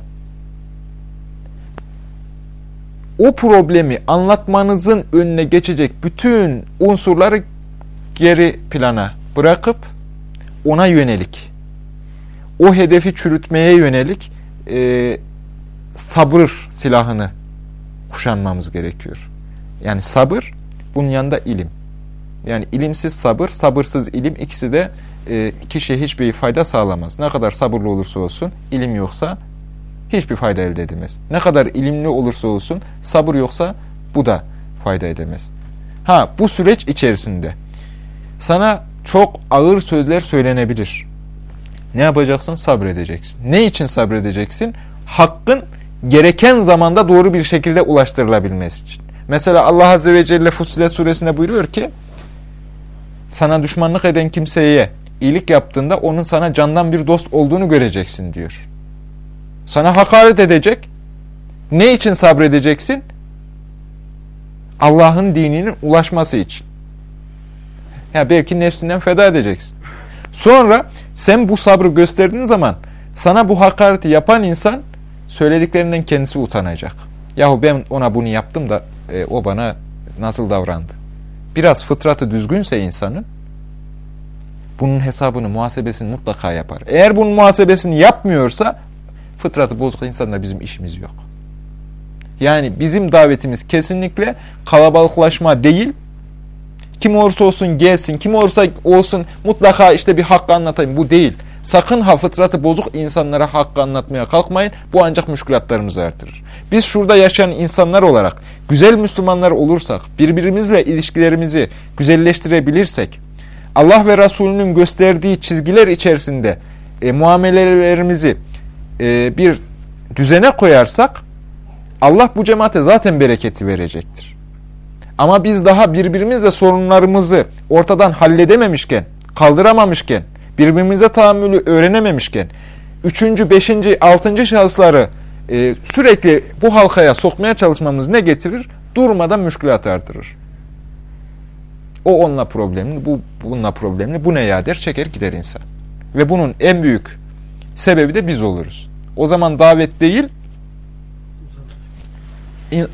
O problemi anlatmanızın önüne geçecek bütün unsurları geri plana bırakıp ona yönelik o hedefi çürütmeye yönelik e, sabır silahını kuşanmamız gerekiyor. Yani sabır, bunun yanında ilim. Yani ilimsiz sabır, sabırsız ilim ikisi de e, kişiye hiçbir fayda sağlamaz. Ne kadar sabırlı olursa olsun, ilim yoksa hiçbir fayda elde edemez. Ne kadar ilimli olursa olsun, sabır yoksa bu da fayda edemez. Ha bu süreç içerisinde sana çok ağır sözler söylenebilir. Ne yapacaksın? Sabredeceksin. Ne için sabredeceksin? Hakkın gereken zamanda doğru bir şekilde ulaştırılabilmesi için. Mesela Allah Azze ve Celle Fussilet suresinde buyuruyor ki sana düşmanlık eden kimseye iyilik yaptığında onun sana candan bir dost olduğunu göreceksin diyor. Sana hakaret edecek. Ne için sabredeceksin? Allah'ın dininin ulaşması için. Ya belki nefsinden feda edeceksin. Sonra sen bu sabrı gösterdiğin zaman sana bu hakareti yapan insan söylediklerinden kendisi utanacak. Yahu ben ona bunu yaptım da e, o bana nasıl davrandı? Biraz fıtratı düzgünse insanın bunun hesabını, muhasebesini mutlaka yapar. Eğer bunun muhasebesini yapmıyorsa fıtratı bozuk insanla bizim işimiz yok. Yani bizim davetimiz kesinlikle kalabalıklaşma değil, Kim olursa olsun gelsin, kim olursa olsun mutlaka işte bir hakkı anlatayım. Bu değil. Sakın ha fıtratı bozuk insanlara hakkı anlatmaya kalkmayın. Bu ancak müşkülatlarımızı artırır. Biz şurada yaşayan insanlar olarak güzel Müslümanlar olursak, birbirimizle ilişkilerimizi güzelleştirebilirsek, Allah ve Resulünün gösterdiği çizgiler içerisinde e, muamelelerimizi e, bir düzene koyarsak, Allah bu cemaate zaten bereketi verecektir. Ama biz daha birbirimizle sorunlarımızı ortadan halledememişken, kaldıramamışken, birbirimize tahammülü öğrenememişken, üçüncü, beşinci, altıncı şahısları e, sürekli bu halkaya sokmaya çalışmamız ne getirir? Durmadan müşkülat artırır. O onunla problemli, bu bununla problemli, bu ne ya der, çeker gider insan. Ve bunun en büyük sebebi de biz oluruz. O zaman davet değil,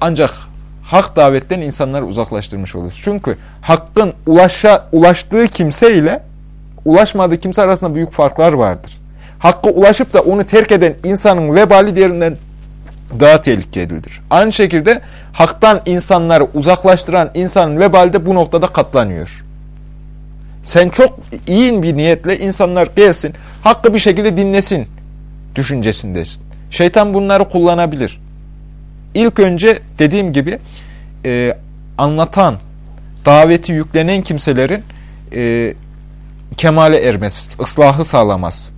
ancak hak davetten insanları uzaklaştırmış oluruz. Çünkü hakkın ulaşa, ulaştığı kimse ile ulaşmadığı kimse arasında büyük farklar vardır. Hakkı ulaşıp da onu terk eden insanın vebali diğerinden daha tehlikelidir. Aynı şekilde haktan insanları uzaklaştıran insanın vebali de bu noktada katlanıyor. Sen çok iyi bir niyetle insanlar gelsin, hakkı bir şekilde dinlesin düşüncesindesin. Şeytan bunları kullanabilir. İlk önce dediğim gibi e, anlatan, daveti yüklenen kimselerin e, kemale ermesi, ıslahı sağlamaz.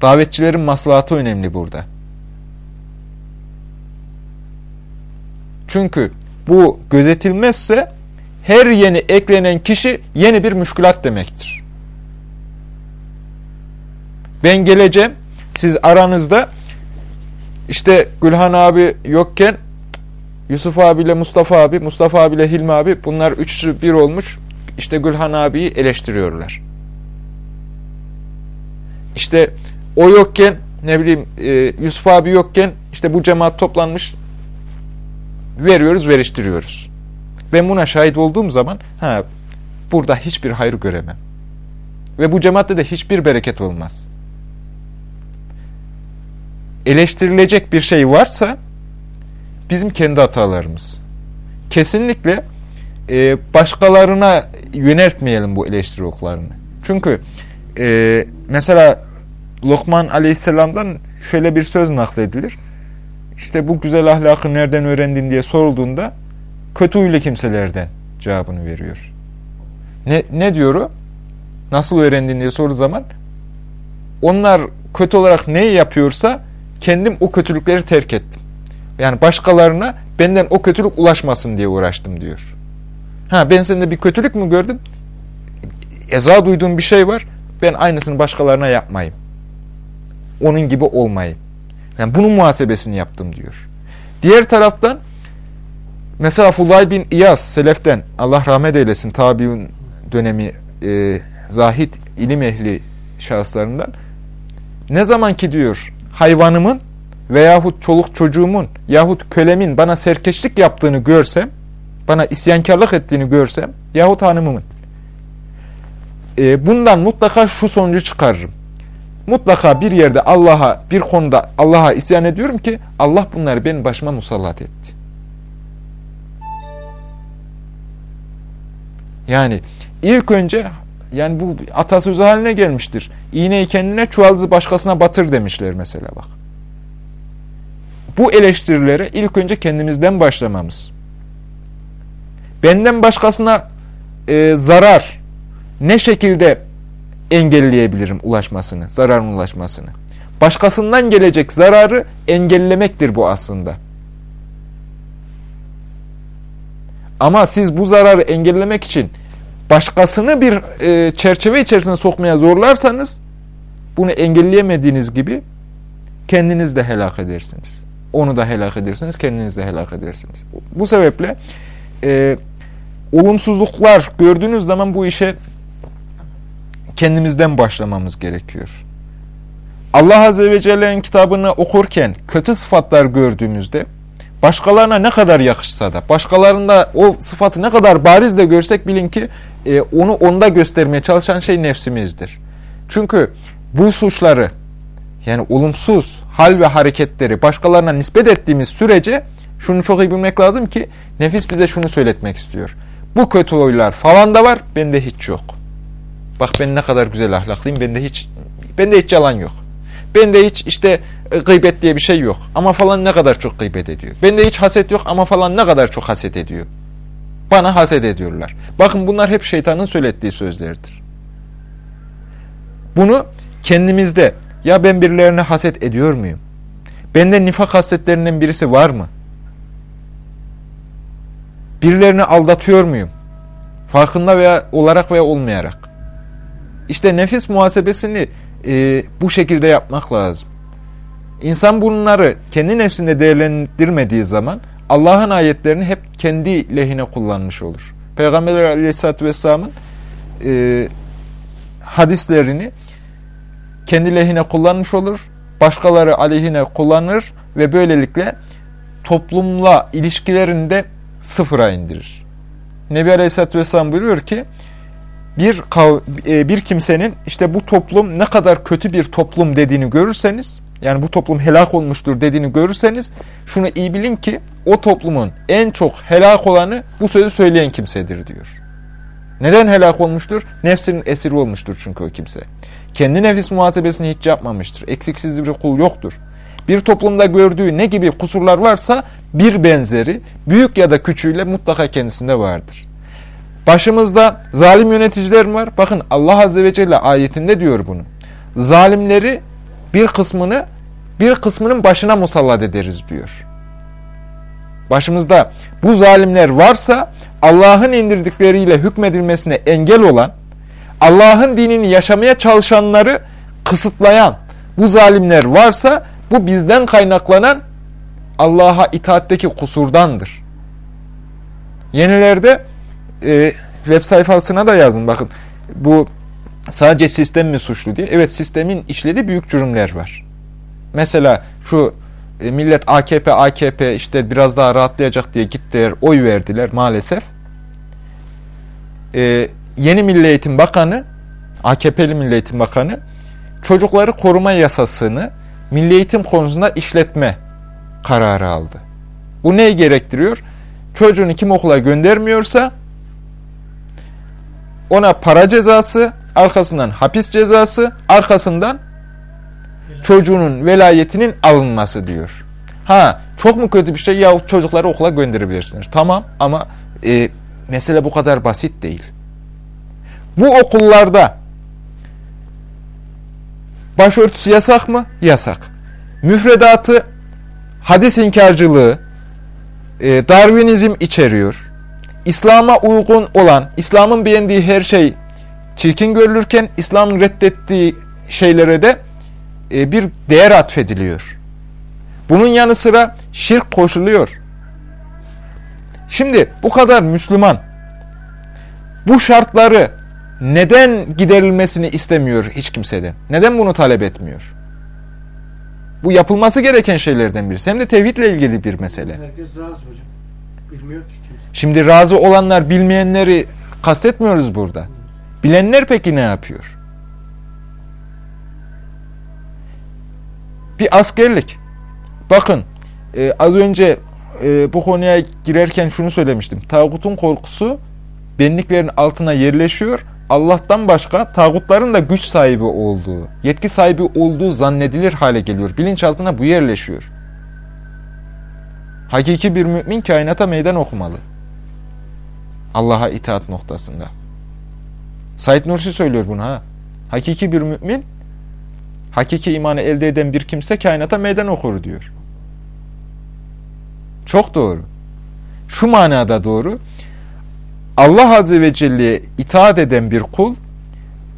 Davetçilerin maslahatı önemli burada. Çünkü bu gözetilmezse her yeni eklenen kişi yeni bir müşkülat demektir. Ben geleceğim, siz aranızda işte Gülhan abi yokken Yusuf abiyle Mustafa abi, Mustafa abiyle Hilmi abi bunlar üçü bir olmuş. İşte Gülhan abiyi eleştiriyorlar. İşte o yokken ne bileyim e, Yusuf abi yokken işte bu cemaat toplanmış veriyoruz, veriştiriyoruz. Ben buna şahit olduğum zaman ha burada hiçbir hayır göremem. Ve bu cemaatte de hiçbir bereket olmaz. Eleştirilecek bir şey varsa bizim kendi hatalarımız. Kesinlikle e, başkalarına yöneltmeyelim bu eleştiri oklarını. Çünkü e, mesela Lokman aleyhisselamdan şöyle bir söz nakledilir. İşte bu güzel ahlakı nereden öğrendin diye sorulduğunda kötü huylu kimselerden cevabını veriyor. Ne, ne diyor o? Nasıl öğrendin diye soru zaman onlar kötü olarak ne yapıyorsa kendim o kötülükleri terk ettim. Yani başkalarına benden o kötülük ulaşmasın diye uğraştım diyor. Ha ben sende bir kötülük mü gördüm? Eza duyduğum bir şey var. Ben aynısını başkalarına yapmayayım. Onun gibi olmayayım. Yani bunun muhasebesini yaptım diyor. Diğer taraftan mesela Fulay bin İyaz Selef'ten Allah rahmet eylesin tabiun dönemi e, zahit ilim ehli şahıslarından ne zaman ki diyor hayvanımın veyahut çoluk çocuğumun yahut kölemin bana serkeşlik yaptığını görsem, bana isyankarlık ettiğini görsem yahut hanımımın e, bundan mutlaka şu sonucu çıkarırım. Mutlaka bir yerde Allah'a bir konuda Allah'a isyan ediyorum ki Allah bunları benim başıma musallat etti. Yani ilk önce yani bu atasözü haline gelmiştir. İğneyi kendine çuvaldızı başkasına batır demişler mesela bak bu eleştirilere ilk önce kendimizden başlamamız. Benden başkasına e, zarar ne şekilde engelleyebilirim ulaşmasını, zararın ulaşmasını? Başkasından gelecek zararı engellemektir bu aslında. Ama siz bu zararı engellemek için başkasını bir e, çerçeve içerisine sokmaya zorlarsanız bunu engelleyemediğiniz gibi kendiniz de helak edersiniz. Onu da helak edersiniz, kendiniz de helak edersiniz. Bu sebeple e, olumsuzluklar gördüğünüz zaman bu işe kendimizden başlamamız gerekiyor. Allah Azze ve Celle'nin kitabını okurken kötü sıfatlar gördüğümüzde başkalarına ne kadar yakışsa da, başkalarında o sıfatı ne kadar bariz de görsek bilin ki e, onu onda göstermeye çalışan şey nefsimizdir. Çünkü bu suçları yani olumsuz hal ve hareketleri başkalarına nispet ettiğimiz sürece şunu çok iyi bilmek lazım ki nefis bize şunu söyletmek istiyor. Bu kötü huylar falan da var, bende hiç yok. Bak ben ne kadar güzel ahlaklıyım, bende hiç bende hiç yalan yok. Bende hiç işte e, gıybet diye bir şey yok. Ama falan ne kadar çok gıybet ediyor. Bende hiç haset yok ama falan ne kadar çok haset ediyor. Bana haset ediyorlar. Bakın bunlar hep şeytanın söylettiği sözlerdir. Bunu kendimizde ya ben birilerine haset ediyor muyum? Bende nifak hasletlerinden birisi var mı? Birilerini aldatıyor muyum? Farkında veya olarak veya olmayarak. İşte nefis muhasebesini e, bu şekilde yapmak lazım. İnsan bunları kendi nefsinde değerlendirmediği zaman Allah'ın ayetlerini hep kendi lehine kullanmış olur. Peygamber aleyhissalatü vesselamın e, hadislerini kendi lehine kullanmış olur. Başkaları aleyhine kullanır ve böylelikle toplumla ilişkilerini de sıfıra indirir. Nebi Aleyhisselatü Vesselam buyuruyor ki bir, e, bir kimsenin işte bu toplum ne kadar kötü bir toplum dediğini görürseniz yani bu toplum helak olmuştur dediğini görürseniz şunu iyi bilin ki o toplumun en çok helak olanı bu sözü söyleyen kimsedir diyor. Neden helak olmuştur? Nefsinin esiri olmuştur çünkü o kimse. Kendi nefis muhasebesini hiç yapmamıştır. Eksiksiz bir kul yoktur. Bir toplumda gördüğü ne gibi kusurlar varsa bir benzeri büyük ya da küçüğüyle mutlaka kendisinde vardır. Başımızda zalim yöneticiler var? Bakın Allah Azze ve Celle ayetinde diyor bunu. Zalimleri bir kısmını bir kısmının başına musallat ederiz diyor. Başımızda bu zalimler varsa Allah'ın indirdikleriyle hükmedilmesine engel olan, Allah'ın dinini yaşamaya çalışanları kısıtlayan bu zalimler varsa bu bizden kaynaklanan Allah'a itaatteki kusurdandır. Yenilerde e, web sayfasına da yazın bakın. Bu sadece sistem mi suçlu diye. Evet sistemin işlediği büyük cürümler var. Mesela şu e, millet AKP AKP işte biraz daha rahatlayacak diye gittiler oy verdiler maalesef. E, yeni Milli Eğitim Bakanı AKP'li Milli Eğitim Bakanı çocukları koruma yasasını milli eğitim konusunda işletme kararı aldı. Bu neyi gerektiriyor? Çocuğunu kim okula göndermiyorsa ona para cezası, arkasından hapis cezası, arkasından çocuğunun velayetinin alınması diyor. Ha çok mu kötü bir şey ya çocukları okula gönderebilirsiniz. Tamam ama e, mesele bu kadar basit değil. Bu okullarda başörtüsü yasak mı? Yasak. Müfredatı hadis inkarcılığı, e, Darwinizm içeriyor. İslam'a uygun olan, İslam'ın beğendiği her şey çirkin görülürken İslam'ın reddettiği şeylere de e, bir değer atfediliyor. Bunun yanı sıra şirk koşuluyor. Şimdi bu kadar Müslüman bu şartları neden giderilmesini istemiyor hiç kimseden? Neden bunu talep etmiyor? Bu yapılması gereken şeylerden birisi. Hem de tevhidle ilgili bir mesele. Herkes razı hocam. Bilmiyor ki kimse. Şimdi razı olanlar bilmeyenleri kastetmiyoruz burada. Bilenler peki ne yapıyor? Bir askerlik. Bakın e, az önce e, bu konuya girerken şunu söylemiştim. Tağutun korkusu benliklerin altına yerleşiyor. Allah'tan başka tağutların da güç sahibi olduğu, yetki sahibi olduğu zannedilir hale geliyor. Bilinçaltına bu yerleşiyor. Hakiki bir mümin kainata meydan okumalı. Allah'a itaat noktasında. Said Nursi söylüyor bunu ha. Hakiki bir mümin, hakiki imanı elde eden bir kimse kainata meydan okur diyor. Çok doğru. Şu manada doğru. Allah Azze ve Celle'ye itaat eden bir kul,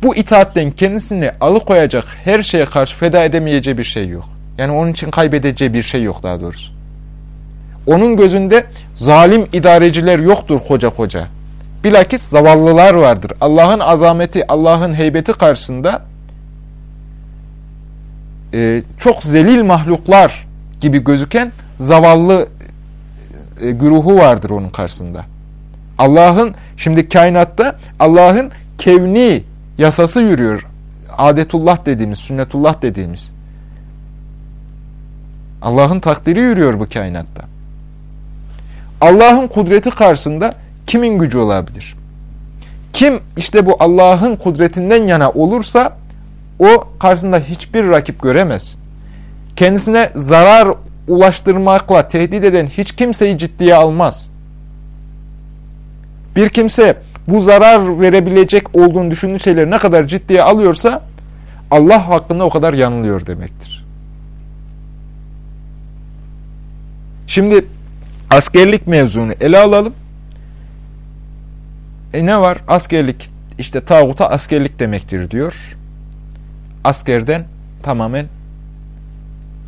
bu itaatten kendisini alıkoyacak her şeye karşı feda edemeyeceği bir şey yok. Yani onun için kaybedeceği bir şey yok daha doğrusu. Onun gözünde zalim idareciler yoktur koca koca. Bilakis zavallılar vardır. Allah'ın azameti, Allah'ın heybeti karşısında e, çok zelil mahluklar gibi gözüken zavallı e, güruhu vardır onun karşısında. Allah'ın şimdi kainatta Allah'ın kevni yasası yürüyor. Adetullah dediğimiz, sünnetullah dediğimiz. Allah'ın takdiri yürüyor bu kainatta. Allah'ın kudreti karşısında kimin gücü olabilir? Kim işte bu Allah'ın kudretinden yana olursa o karşısında hiçbir rakip göremez. Kendisine zarar ulaştırmakla tehdit eden hiç kimseyi ciddiye almaz. Bir kimse bu zarar verebilecek olduğunu düşündüğü şeyleri ne kadar ciddiye alıyorsa Allah hakkında o kadar yanılıyor demektir. Şimdi askerlik mevzunu ele alalım. E ne var? Askerlik işte tağuta askerlik demektir diyor. Askerden tamamen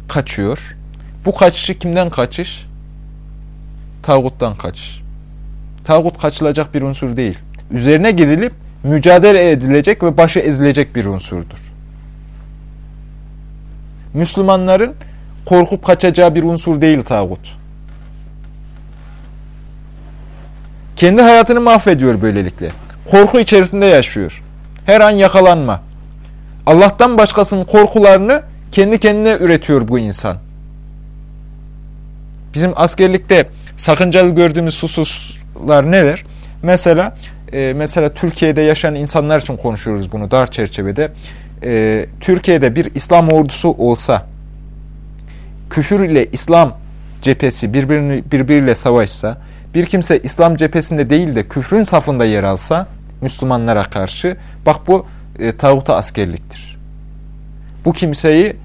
kaçıyor. Bu kaçışı kimden kaçış? Tağuttan kaçış. Tağut kaçılacak bir unsur değil. Üzerine gidilip mücadele edilecek ve başı ezilecek bir unsurdur. Müslümanların korkup kaçacağı bir unsur değil tağut. Kendi hayatını mahvediyor böylelikle. Korku içerisinde yaşıyor. Her an yakalanma. Allah'tan başkasının korkularını kendi kendine üretiyor bu insan. Bizim askerlikte sakıncalı gördüğümüz hususlar neler? Mesela e, mesela Türkiye'de yaşayan insanlar için konuşuyoruz bunu dar çerçevede. E, Türkiye'de bir İslam ordusu olsa küfür ile İslam cephesi birbirini, birbiriyle savaşsa bir kimse İslam cephesinde değil de küfrün safında yer alsa Müslümanlara karşı bak bu e, tağuta askerliktir. Bu kimseyi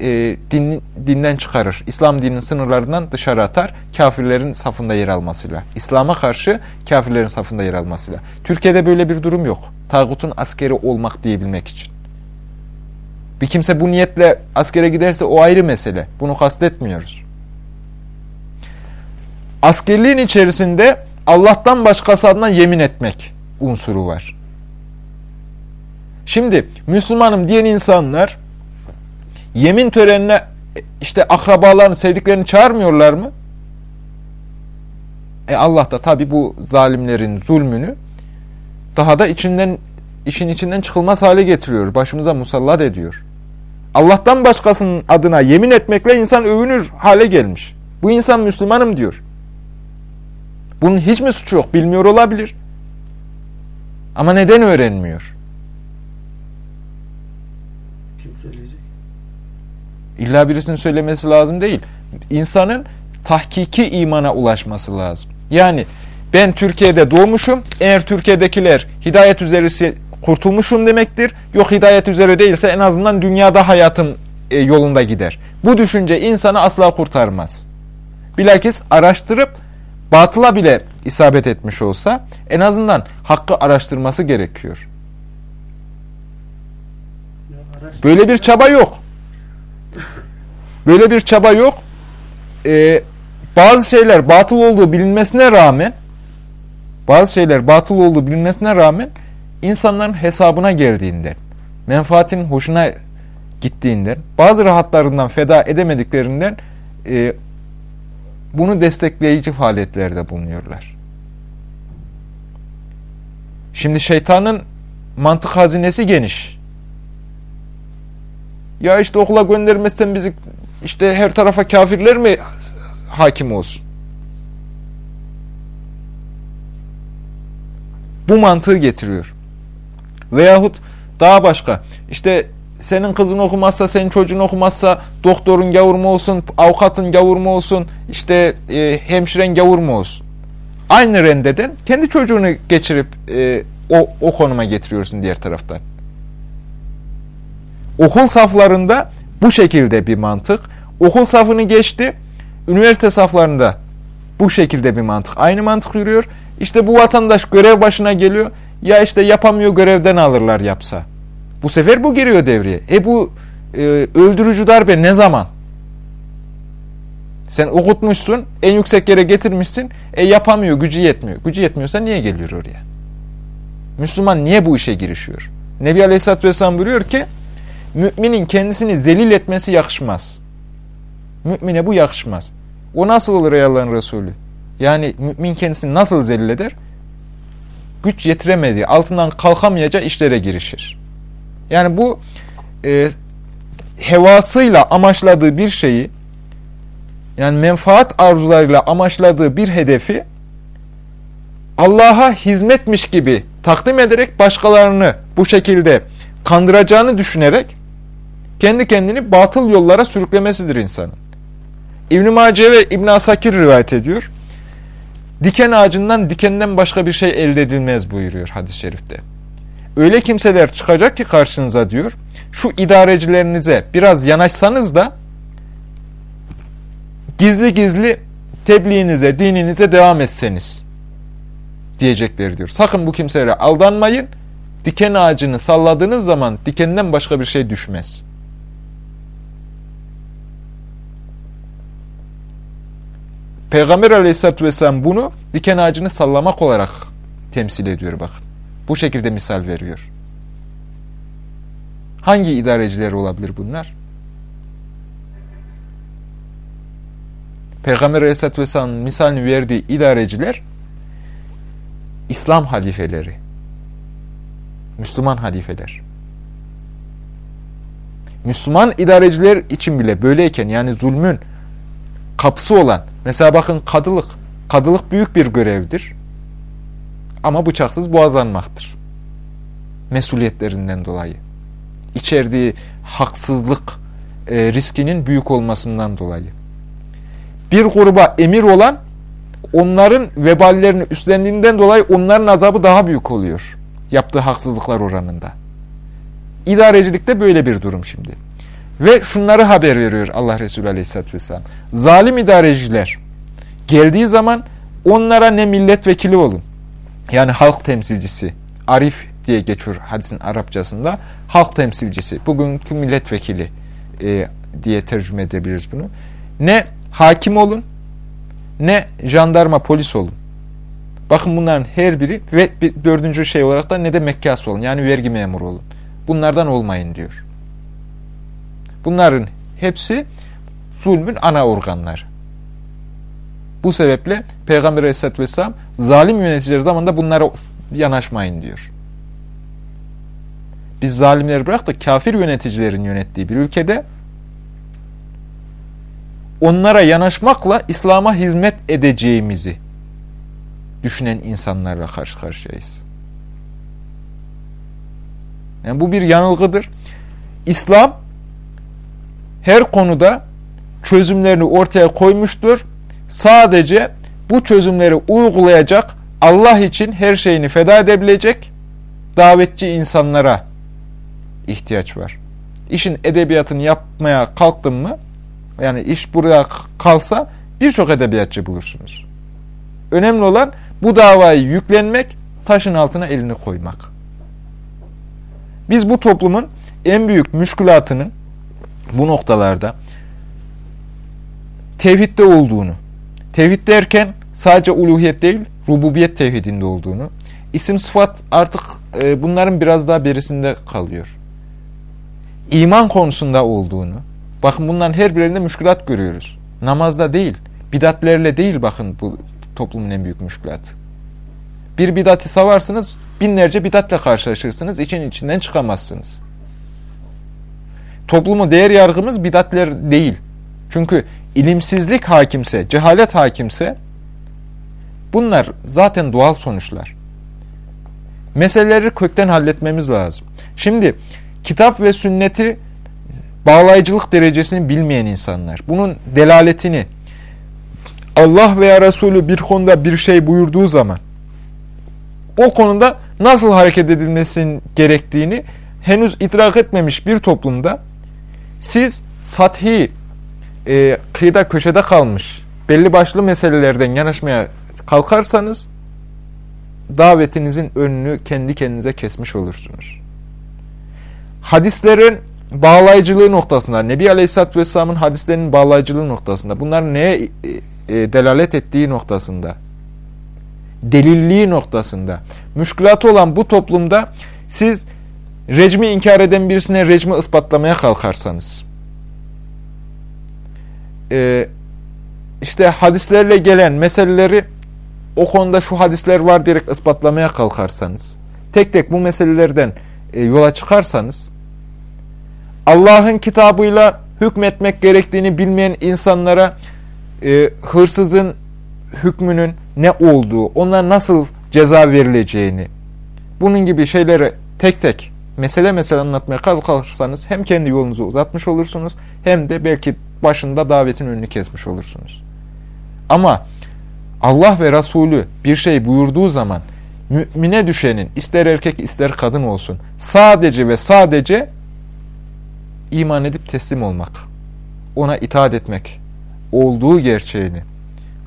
e, din, dinden çıkarır. İslam dininin sınırlarından dışarı atar. Kafirlerin safında yer almasıyla. İslam'a karşı kafirlerin safında yer almasıyla. Türkiye'de böyle bir durum yok. Tağutun askeri olmak diyebilmek için. Bir kimse bu niyetle askere giderse o ayrı mesele. Bunu kastetmiyoruz. Askerliğin içerisinde Allah'tan başkası adına yemin etmek unsuru var. Şimdi Müslümanım diyen insanlar yemin törenine işte akrabalarını, sevdiklerini çağırmıyorlar mı? E Allah da tabi bu zalimlerin zulmünü daha da içinden işin içinden çıkılmaz hale getiriyor. Başımıza musallat ediyor. Allah'tan başkasının adına yemin etmekle insan övünür hale gelmiş. Bu insan Müslümanım diyor. Bunun hiç mi suçu yok? Bilmiyor olabilir. Ama neden öğrenmiyor? Kim söyleyecek? İlla birisinin söylemesi lazım değil. İnsanın tahkiki imana ulaşması lazım. Yani ben Türkiye'de doğmuşum. Eğer Türkiye'dekiler hidayet üzerisi kurtulmuşum demektir. Yok hidayet üzere değilse en azından dünyada hayatın e, yolunda gider. Bu düşünce insanı asla kurtarmaz. Bilakis araştırıp batıla bile isabet etmiş olsa en azından hakkı araştırması gerekiyor. Böyle bir çaba yok. Böyle bir çaba yok. Ee, bazı şeyler batıl olduğu bilinmesine rağmen bazı şeyler batıl olduğu bilinmesine rağmen insanların hesabına geldiğinden, menfaatin hoşuna gittiğinden, bazı rahatlarından feda edemediklerinden e, bunu destekleyici faaliyetlerde bulunuyorlar. Şimdi şeytanın mantık hazinesi geniş. Ya işte okula göndermezsen bizi işte her tarafa kafirler mi hakim olsun? Bu mantığı getiriyor. Veyahut daha başka. İşte senin kızın okumazsa, senin çocuğun okumazsa doktorun gavur mu olsun, avukatın gavur mu olsun, işte e, hemşiren gavur mu olsun. Aynı rendeden kendi çocuğunu geçirip e, o, o konuma getiriyorsun diğer taraftan. Okul saflarında bu şekilde bir mantık. Okul safını geçti, üniversite saflarında bu şekilde bir mantık. Aynı mantık yürüyor. İşte bu vatandaş görev başına geliyor. Ya işte yapamıyor görevden alırlar yapsa. Bu sefer bu giriyor devreye. E bu e, öldürücü darbe ne zaman? Sen okutmuşsun, en yüksek yere getirmişsin, e yapamıyor, gücü yetmiyor. Gücü yetmiyorsa niye geliyor oraya? Müslüman niye bu işe girişiyor? Nebi Aleyhisselatü Vesselam buyuruyor ki, müminin kendisini zelil etmesi yakışmaz. Mümine bu yakışmaz. O nasıl olur ey Allah'ın Resulü? Yani mümin kendisini nasıl zelil eder? Güç yetiremediği, altından kalkamayacağı işlere girişir. Yani bu e, hevasıyla amaçladığı bir şeyi yani menfaat arzularıyla amaçladığı bir hedefi Allah'a hizmetmiş gibi takdim ederek başkalarını bu şekilde kandıracağını düşünerek kendi kendini batıl yollara sürüklemesidir insanın. İbn-i Mace ve İbn Asakir rivayet ediyor. Diken ağacından dikenden başka bir şey elde edilmez buyuruyor hadis-i şerifte. Öyle kimseler çıkacak ki karşınıza diyor, şu idarecilerinize biraz yanaşsanız da gizli gizli tebliğinize, dininize devam etseniz diyecekler diyor. Sakın bu kimselere aldanmayın. Diken ağacını salladığınız zaman dikenden başka bir şey düşmez. Peygamber aleyhissalatü vesselam bunu diken ağacını sallamak olarak temsil ediyor bakın. Bu şekilde misal veriyor. Hangi idareciler olabilir bunlar? Peygamber aleyhissalatü vesselamın misalini verdiği idareciler İslam halifeleri. Müslüman halifeler. Müslüman idareciler için bile böyleyken yani zulmün kapısı olan mesela bakın kadılık. Kadılık büyük bir görevdir. Ama bıçaksız boğazlanmaktır. Mesuliyetlerinden dolayı. İçerdiği haksızlık e, riskinin büyük olmasından dolayı. Bir gruba emir olan onların veballerini üstlendiğinden dolayı onların azabı daha büyük oluyor. Yaptığı haksızlıklar oranında. İdarecilikte böyle bir durum şimdi. Ve şunları haber veriyor Allah Resulü Aleyhisselatü Vesselam. Zalim idareciler geldiği zaman onlara ne milletvekili olun. Yani halk temsilcisi. Arif diye geçiyor hadisin Arapçasında. Halk temsilcisi. Bugünkü milletvekili e, diye tercüme edebiliriz bunu. Ne hakim olun ne jandarma polis olun. Bakın bunların her biri ve dördüncü şey olarak da ne de mekkas olun. Yani vergi memuru olun. Bunlardan olmayın diyor. Bunların hepsi zulmün ana organları. Bu sebeple Peygamber Aleyhisselatü Vesselam zalim yöneticiler zamanında bunlara yanaşmayın diyor. Biz zalimleri bırak da kafir yöneticilerin yönettiği bir ülkede onlara yanaşmakla İslam'a hizmet edeceğimizi düşünen insanlarla karşı karşıyayız. Yani bu bir yanılgıdır. İslam her konuda çözümlerini ortaya koymuştur. Sadece bu çözümleri uygulayacak, Allah için her şeyini feda edebilecek davetçi insanlara ihtiyaç var. İşin edebiyatını yapmaya kalktın mı, yani iş buraya kalsa birçok edebiyatçı bulursunuz. Önemli olan bu davayı yüklenmek, taşın altına elini koymak. Biz bu toplumun en büyük müşkülatının bu noktalarda tevhidde olduğunu, tevhid derken sadece uluhiyet değil, rububiyet tevhidinde olduğunu, isim sıfat artık e, bunların biraz daha berisinde kalıyor. İman konusunda olduğunu, bakın bunların her birinde müşkülat görüyoruz. Namazda değil, bidatlerle değil bakın bu toplumun en büyük müşkülatı. Bir bidati savarsınız, binlerce bidatle karşılaşırsınız, için içinden çıkamazsınız. Toplumu değer yargımız bidatler değil. Çünkü ilimsizlik hakimse, cehalet hakimse bunlar zaten doğal sonuçlar. Meseleleri kökten halletmemiz lazım. Şimdi kitap ve sünneti bağlayıcılık derecesini bilmeyen insanlar, bunun delaletini Allah veya Resulü bir konuda bir şey buyurduğu zaman o konuda nasıl hareket edilmesinin gerektiğini henüz idrak etmemiş bir toplumda siz sathi, e, kıyıda köşede kalmış belli başlı meselelerden yanaşmaya kalkarsanız davetinizin önünü kendi kendinize kesmiş olursunuz. Hadislerin bağlayıcılığı noktasında, Nebi Aleyhisselatü Vesselam'ın hadislerinin bağlayıcılığı noktasında, bunlar neye e, e, delalet ettiği noktasında, delilliği noktasında, müşkülatı olan bu toplumda siz recmi inkar eden birisine recmi ispatlamaya kalkarsanız, e, işte hadislerle gelen meseleleri o konuda şu hadisler var diyerek ispatlamaya kalkarsanız, tek tek bu meselelerden e, yola çıkarsanız, Allah'ın kitabıyla hükmetmek gerektiğini bilmeyen insanlara e, hırsızın hükmünün ne olduğu, onlar nasıl ceza verileceğini, bunun gibi şeyleri tek tek mesele mesele anlatmaya kalkarsanız hem kendi yolunuzu uzatmış olursunuz hem de belki başında davetin önünü kesmiş olursunuz. Ama Allah ve Resulü bir şey buyurduğu zaman mümine düşenin ister erkek ister kadın olsun sadece ve sadece iman edip teslim olmak, ona itaat etmek olduğu gerçeğini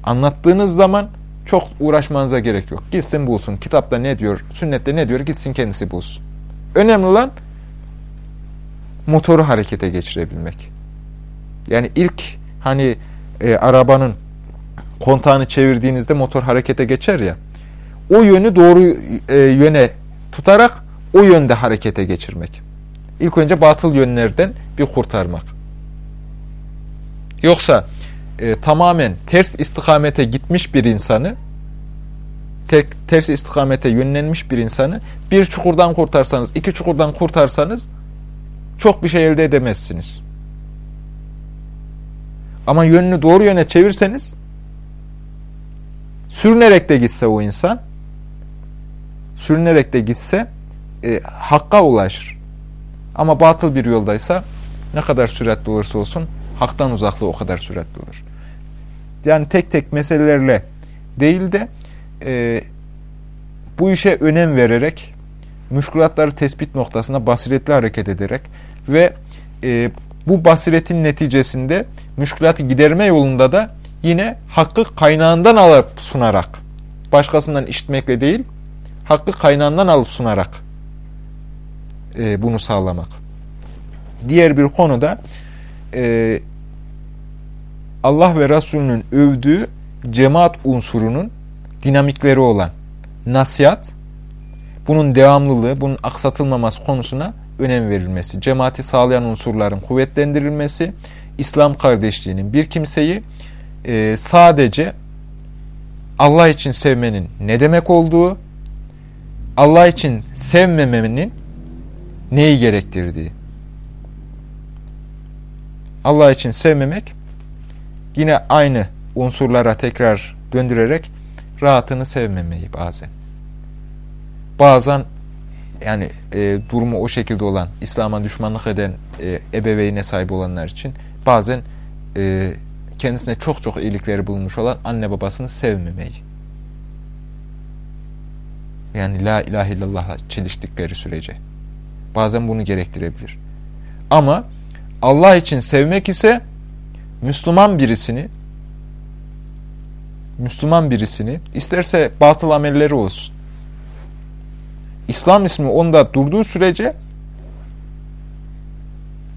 anlattığınız zaman çok uğraşmanıza gerek yok. Gitsin bulsun. Kitapta ne diyor, sünnette ne diyor gitsin kendisi bulsun. Önemli olan motoru harekete geçirebilmek. Yani ilk hani e, arabanın kontağını çevirdiğinizde motor harekete geçer ya. O yönü doğru e, yöne tutarak o yönde harekete geçirmek. İlk önce batıl yönlerden bir kurtarmak. Yoksa e, tamamen ters istikamete gitmiş bir insanı tek, ters istikamete yönlenmiş bir insanı bir çukurdan kurtarsanız, iki çukurdan kurtarsanız çok bir şey elde edemezsiniz. Ama yönünü doğru yöne çevirseniz sürünerek de gitse o insan sürünerek de gitse e, hakka ulaşır. Ama batıl bir yoldaysa ne kadar süratli olursa olsun haktan uzaklığı o kadar süratli olur. Yani tek tek meselelerle değil de e, bu işe önem vererek müşkülatları tespit noktasında basiretli hareket ederek ve e, bu basiretin neticesinde müşkülatı giderme yolunda da yine hakkı kaynağından alıp sunarak başkasından işitmekle değil hakkı kaynağından alıp sunarak e, bunu sağlamak. Diğer bir konuda e, Allah ve Resulünün övdüğü cemaat unsurunun dinamikleri olan nasihat, bunun devamlılığı, bunun aksatılmaması konusuna önem verilmesi, cemaati sağlayan unsurların kuvvetlendirilmesi, İslam kardeşliğinin bir kimseyi e, sadece Allah için sevmenin ne demek olduğu, Allah için sevmemenin neyi gerektirdiği. Allah için sevmemek yine aynı unsurlara tekrar döndürerek rahatını sevmemeyi bazen. Bazen yani e, durumu o şekilde olan, İslam'a düşmanlık eden e, ebeveyne sahip olanlar için bazen e, kendisine çok çok iyilikleri bulmuş olan anne babasını sevmemeyi. Yani la ilahe illallah'a çeliştikleri sürece. Bazen bunu gerektirebilir. Ama Allah için sevmek ise Müslüman birisini Müslüman birisini isterse batıl amelleri olsun. İslam ismi onda durduğu sürece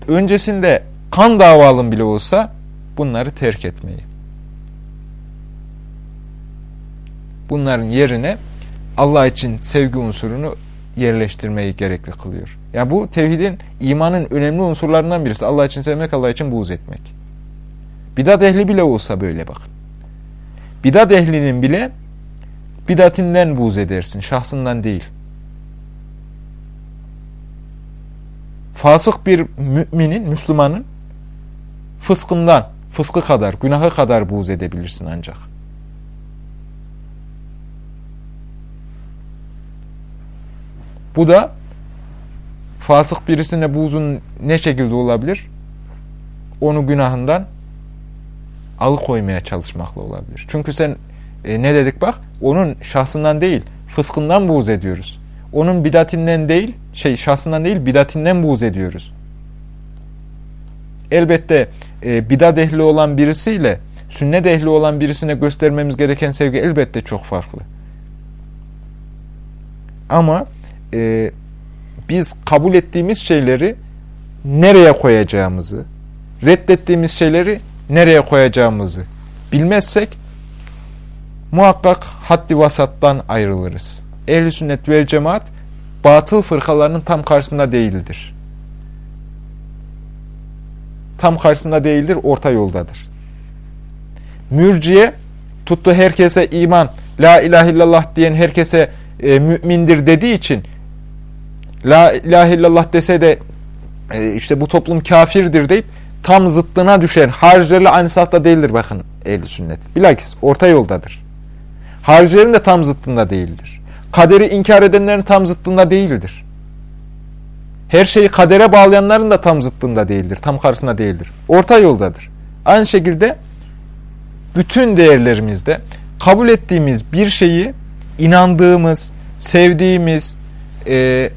öncesinde kan davalım bile olsa bunları terk etmeyi. Bunların yerine Allah için sevgi unsurunu yerleştirmeyi gerekli kılıyor. Yani bu tevhidin, imanın önemli unsurlarından birisi. Allah için sevmek, Allah için buğz etmek. Bidat ehli bile olsa böyle bakın. Bidat ehlinin bile bidatinden buğz edersin, şahsından değil. Fasık bir müminin, Müslümanın fıskından, fıskı kadar, günahı kadar buğz edebilirsin ancak. Bu da fasık birisine buğzun ne şekilde olabilir? Onu günahından alıkoymaya çalışmakla olabilir. Çünkü sen e, ne dedik bak? Onun şahsından değil, fıskından buğz ediyoruz. Onun bidatinden değil, şey şahsından değil, bidatinden buğz ediyoruz. Elbette e, bidat ehli olan birisiyle sünnet ehli olan birisine göstermemiz gereken sevgi elbette çok farklı. Ama e, biz kabul ettiğimiz şeyleri nereye koyacağımızı, reddettiğimiz şeyleri nereye koyacağımızı bilmezsek muhakkak haddi vasattan ayrılırız. Ehl-i sünnet vel cemaat batıl fırkalarının tam karşısında değildir. Tam karşısında değildir, orta yoldadır. Mürciye tuttu herkese iman, la ilahe illallah diyen herkese e, mümindir dediği için la ilahe illallah dese de e, işte bu toplum kafirdir deyip tam zıttına düşen harcerle aynı safta değildir bakın ehl sünnet. Bilakis orta yoldadır. Haricilerin de tam zıttında değildir. Kaderi inkar edenlerin tam zıttında değildir. Her şeyi kadere bağlayanların da tam zıttında değildir. Tam karşısında değildir. Orta yoldadır. Aynı şekilde bütün değerlerimizde kabul ettiğimiz bir şeyi inandığımız, sevdiğimiz, e,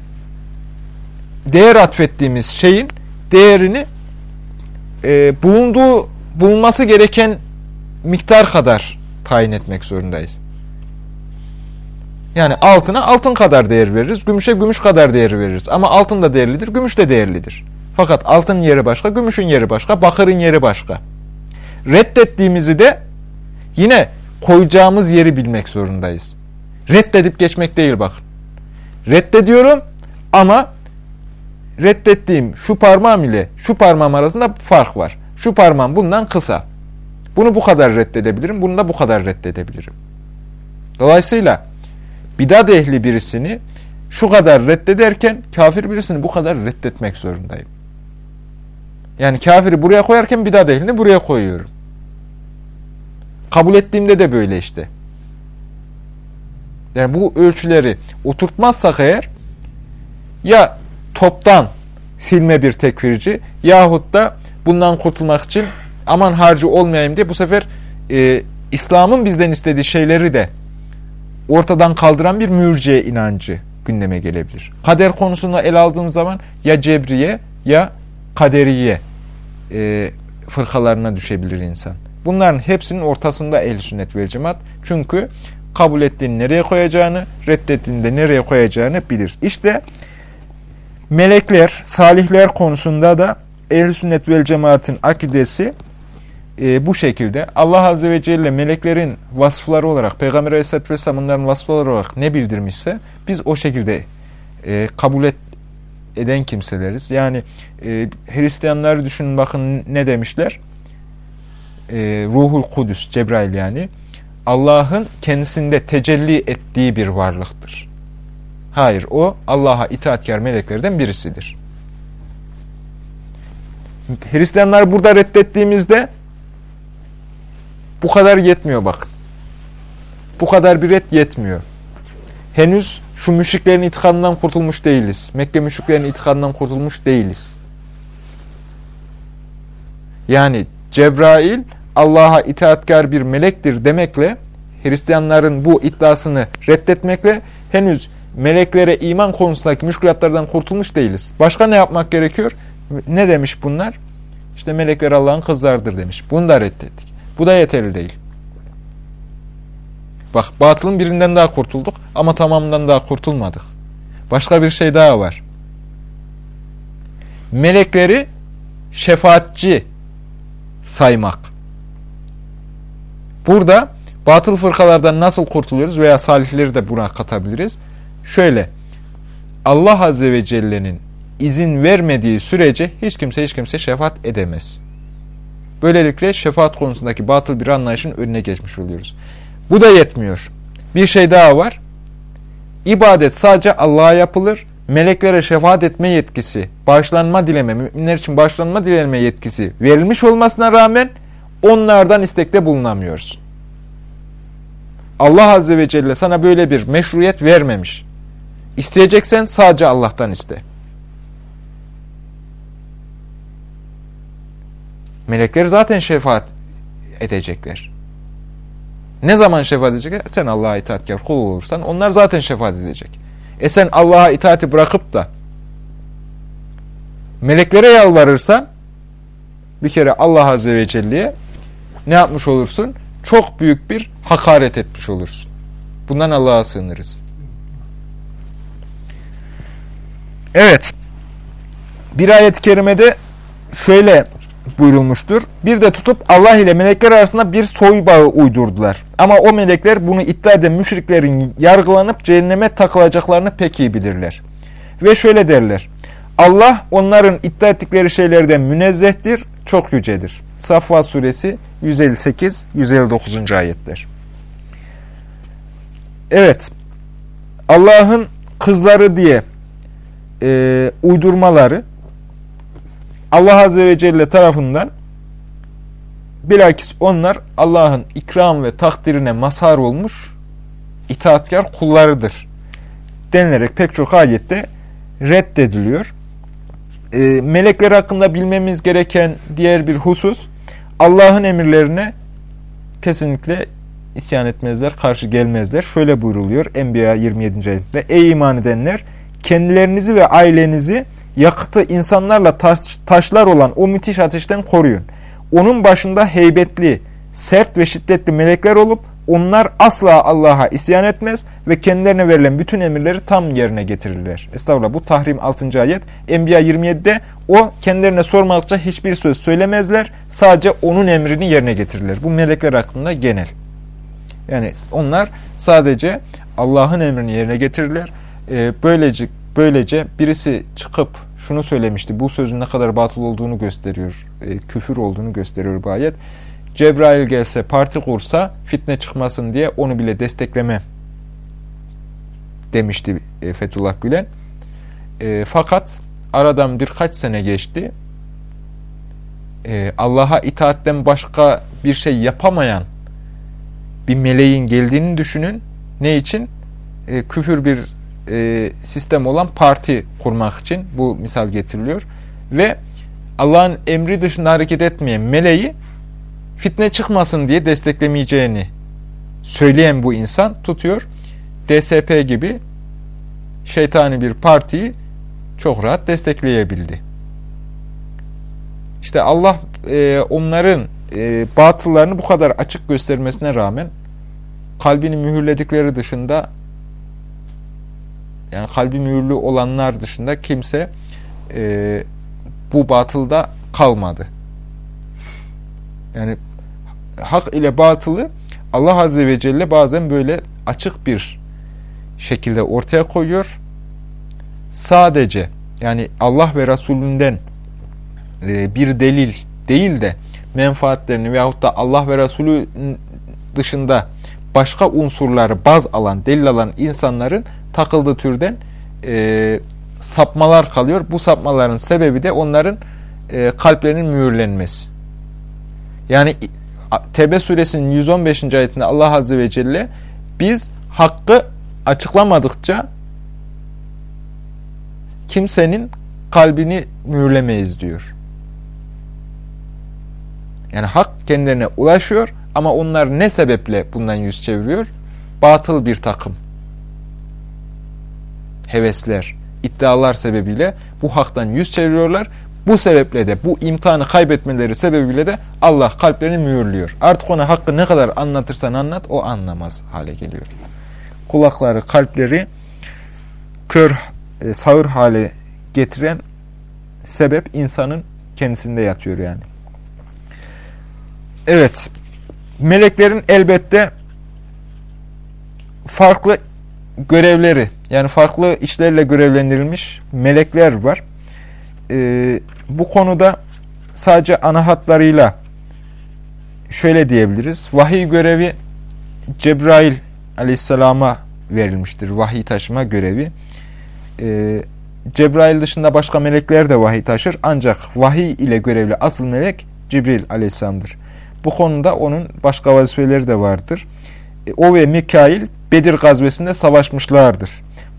değer atfettiğimiz şeyin değerini e, bulunduğu bulunması gereken miktar kadar tayin etmek zorundayız. Yani altına altın kadar değer veririz, gümüşe gümüş kadar değer veririz. Ama altın da değerlidir, gümüş de değerlidir. Fakat altın yeri başka, gümüşün yeri başka, bakırın yeri başka. Reddettiğimizi de yine koyacağımız yeri bilmek zorundayız. Reddedip geçmek değil bakın. Reddediyorum ama reddettiğim şu parmağım ile şu parmağım arasında fark var. Şu parmağım bundan kısa. Bunu bu kadar reddedebilirim, bunu da bu kadar reddedebilirim. Dolayısıyla bidat ehli birisini şu kadar reddederken kafir birisini bu kadar reddetmek zorundayım. Yani kafiri buraya koyarken bidat ehlini buraya koyuyorum. Kabul ettiğimde de böyle işte. Yani bu ölçüleri oturtmazsak eğer ya toptan silme bir tekfirci yahut da bundan kurtulmak için aman harcı olmayayım diye bu sefer e, İslam'ın bizden istediği şeyleri de ortadan kaldıran bir mürciye inancı gündeme gelebilir. Kader konusunda el aldığımız zaman ya cebriye ya kaderiye e, fırkalarına düşebilir insan. Bunların hepsinin ortasında ehl sünnet vel cemaat. Çünkü kabul ettiğini nereye koyacağını, reddettiğini de nereye koyacağını bilir. İşte melekler, salihler konusunda da ehl sünnet vel cemaatin akidesi e, bu şekilde. Allah Azze ve Celle meleklerin vasıfları olarak, Peygamber Aleyhisselatü Vesselam onların vasıfları olarak ne bildirmişse biz o şekilde e, kabul et, eden kimseleriz. Yani e, Hristiyanları düşünün bakın ne demişler? E, Ruhul Kudüs, Cebrail yani. Allah'ın kendisinde tecelli ettiği bir varlıktır. Hayır, o Allah'a itaatkar meleklerden birisidir. Hristiyanlar burada reddettiğimizde bu kadar yetmiyor bakın. Bu kadar bir red yetmiyor. Henüz şu müşriklerin itikadından kurtulmuş değiliz. Mekke müşriklerin itikadından kurtulmuş değiliz. Yani Cebrail Allah'a itaatkar bir melektir demekle Hristiyanların bu iddiasını reddetmekle henüz meleklere iman konusundaki müşkülatlardan kurtulmuş değiliz. Başka ne yapmak gerekiyor? Ne demiş bunlar? İşte melekler Allah'ın kızlardır demiş. Bunu da reddettik. Bu da yeterli değil. Bak batılın birinden daha kurtulduk ama tamamından daha kurtulmadık. Başka bir şey daha var. Melekleri şefaatçi saymak. Burada batıl fırkalardan nasıl kurtuluyoruz veya salihleri de buna katabiliriz. Şöyle, Allah Azze ve Celle'nin izin vermediği sürece hiç kimse hiç kimse şefaat edemez. Böylelikle şefaat konusundaki batıl bir anlayışın önüne geçmiş oluyoruz. Bu da yetmiyor. Bir şey daha var. İbadet sadece Allah'a yapılır. Meleklere şefaat etme yetkisi, bağışlanma dileme, müminler için bağışlanma dileme yetkisi verilmiş olmasına rağmen onlardan istekte bulunamıyoruz. Allah Azze ve Celle sana böyle bir meşruiyet vermemiş. İsteyeceksen sadece Allah'tan iste. Melekler zaten şefaat edecekler. Ne zaman şefaat edecekler? Sen Allah'a itaatkar kul olursan onlar zaten şefaat edecek. E sen Allah'a itaati bırakıp da meleklere yalvarırsan bir kere Allah Azze ve Celle'ye ne yapmış olursun? Çok büyük bir hakaret etmiş olursun. Bundan Allah'a sığınırız. Evet. Bir ayet-i kerimede şöyle buyurulmuştur. Bir de tutup Allah ile melekler arasında bir soy bağı uydurdular. Ama o melekler bunu iddia eden müşriklerin yargılanıp cehenneme takılacaklarını pek iyi bilirler. Ve şöyle derler. Allah onların iddia ettikleri şeylerden münezzehtir, çok yücedir. Safva suresi 158-159. ayetler. Evet, Allah'ın kızları diye e, uydurmaları Allah Azze ve Celle tarafından bilakis onlar Allah'ın ikram ve takdirine mazhar olmuş itaatkar kullarıdır denilerek pek çok ayette reddediliyor. E, melekler hakkında bilmemiz gereken diğer bir husus Allah'ın emirlerine kesinlikle isyan etmezler, karşı gelmezler. Şöyle buyruluyor Enbiya 27. ayette. Ey iman edenler! Kendilerinizi ve ailenizi yakıtı insanlarla taş, taşlar olan o müthiş ateşten koruyun. Onun başında heybetli, sert ve şiddetli melekler olup onlar asla Allah'a isyan etmez ve kendilerine verilen bütün emirleri tam yerine getirirler. Estağfurullah bu Tahrim 6. ayet. Enbiya 27'de o kendilerine sormadıkça hiçbir söz söylemezler. Sadece onun emrini yerine getirirler. Bu melekler hakkında genel. Yani onlar sadece Allah'ın emrini yerine getirirler. Ee, böylece, böylece birisi çıkıp şunu söylemişti. Bu sözün ne kadar batıl olduğunu gösteriyor. E, küfür olduğunu gösteriyor bu ayet. Cebrail gelse, parti kursa fitne çıkmasın diye onu bile desteklemem demişti e, Fethullah Gülen. E, fakat aradan birkaç sene geçti. E, Allah'a itaatten başka bir şey yapamayan bir meleğin geldiğini düşünün. Ne için? E, küfür bir e, sistem olan parti kurmak için bu misal getiriliyor. Ve Allah'ın emri dışında hareket etmeyen meleği fitne çıkmasın diye desteklemeyeceğini söyleyen bu insan tutuyor. DSP gibi şeytani bir partiyi çok rahat destekleyebildi. İşte Allah e, onların e, batıllarını bu kadar açık göstermesine rağmen kalbini mühürledikleri dışında yani kalbi mühürlü olanlar dışında kimse e, bu batılda kalmadı. Yani hak ile batılı Allah Azze ve Celle bazen böyle açık bir şekilde ortaya koyuyor. Sadece yani Allah ve Resulünden e, bir delil değil de menfaatlerini veyahut da Allah ve Resulü dışında başka unsurları baz alan, delil alan insanların takıldığı türden e, sapmalar kalıyor. Bu sapmaların sebebi de onların e, kalplerinin mühürlenmesi. Yani Tebe suresinin 115. ayetinde Allah Azze ve Celle biz hakkı açıklamadıkça kimsenin kalbini mühürlemeyiz diyor. Yani hak kendilerine ulaşıyor ama onlar ne sebeple bundan yüz çeviriyor? Batıl bir takım. Hevesler, iddialar sebebiyle bu haktan yüz çeviriyorlar. Bu sebeple de bu imtihanı kaybetmeleri sebebiyle de Allah kalplerini mühürlüyor. Artık ona hakkı ne kadar anlatırsan anlat o anlamaz hale geliyor. Kulakları, kalpleri kör, e, sağır hale getiren sebep insanın kendisinde yatıyor yani. Evet, meleklerin elbette farklı görevleri, yani farklı işlerle görevlendirilmiş melekler var. Ee, bu konuda sadece ana hatlarıyla şöyle diyebiliriz. Vahiy görevi Cebrail aleyhisselama verilmiştir. Vahiy taşıma görevi. Ee, Cebrail dışında başka melekler de vahiy taşır. Ancak vahiy ile görevli asıl melek Cibril aleyhisselamdır. Bu konuda onun başka vazifeleri de vardır. O ve Mikail Bedir gazvesinde savaşmışlardır.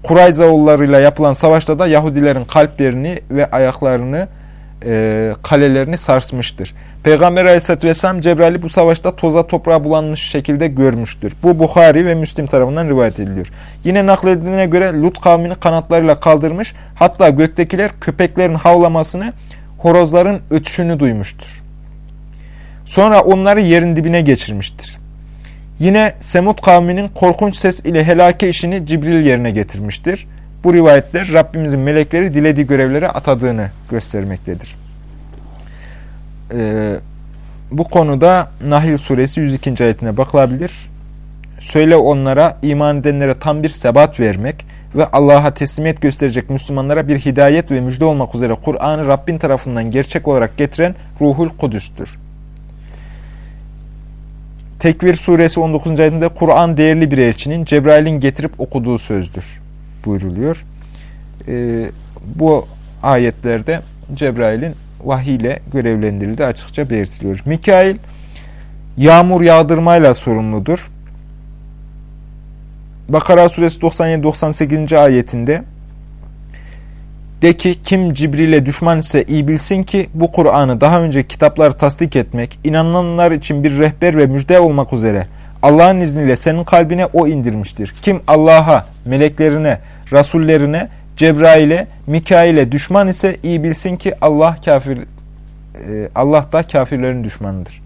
Kurayza oğullarıyla yapılan savaşta da Yahudilerin kalplerini ve ayaklarını, e, kalelerini sarsmıştır. Peygamber aleyhissalatü vesselam Cebrail'i bu savaşta toza toprağa bulanmış şekilde görmüştür. Bu Bukhari ve Müslim tarafından rivayet ediliyor. Yine nakledildiğine göre Lut kavmini kanatlarıyla kaldırmış, hatta göktekiler köpeklerin havlamasını, horozların ötüşünü duymuştur. Sonra onları yerin dibine geçirmiştir. Yine Semud kavminin korkunç ses ile helake işini Cibril yerine getirmiştir. Bu rivayetler Rabbimizin melekleri dilediği görevlere atadığını göstermektedir. Ee, bu konuda Nahil suresi 102. ayetine bakılabilir. Söyle onlara iman edenlere tam bir sebat vermek ve Allah'a teslimiyet gösterecek Müslümanlara bir hidayet ve müjde olmak üzere Kur'an'ı Rabbin tarafından gerçek olarak getiren Ruhul Kudüs'tür. Tekvir suresi 19. ayetinde Kur'an değerli bir elçinin Cebrail'in getirip okuduğu sözdür buyruluyor. Ee, bu ayetlerde Cebrail'in vahiy ile görevlendirildiği açıkça belirtiliyor. Mikail yağmur yağdırmayla sorumludur. Bakara suresi 97-98. ayetinde de ki kim Cibril'e düşman ise iyi bilsin ki bu Kur'an'ı daha önce kitapları tasdik etmek, inananlar için bir rehber ve müjde olmak üzere Allah'ın izniyle senin kalbine o indirmiştir. Kim Allah'a, meleklerine, rasullerine, Cebrail'e, Mikail'e düşman ise iyi bilsin ki Allah kafir e, Allah da kafirlerin düşmanıdır.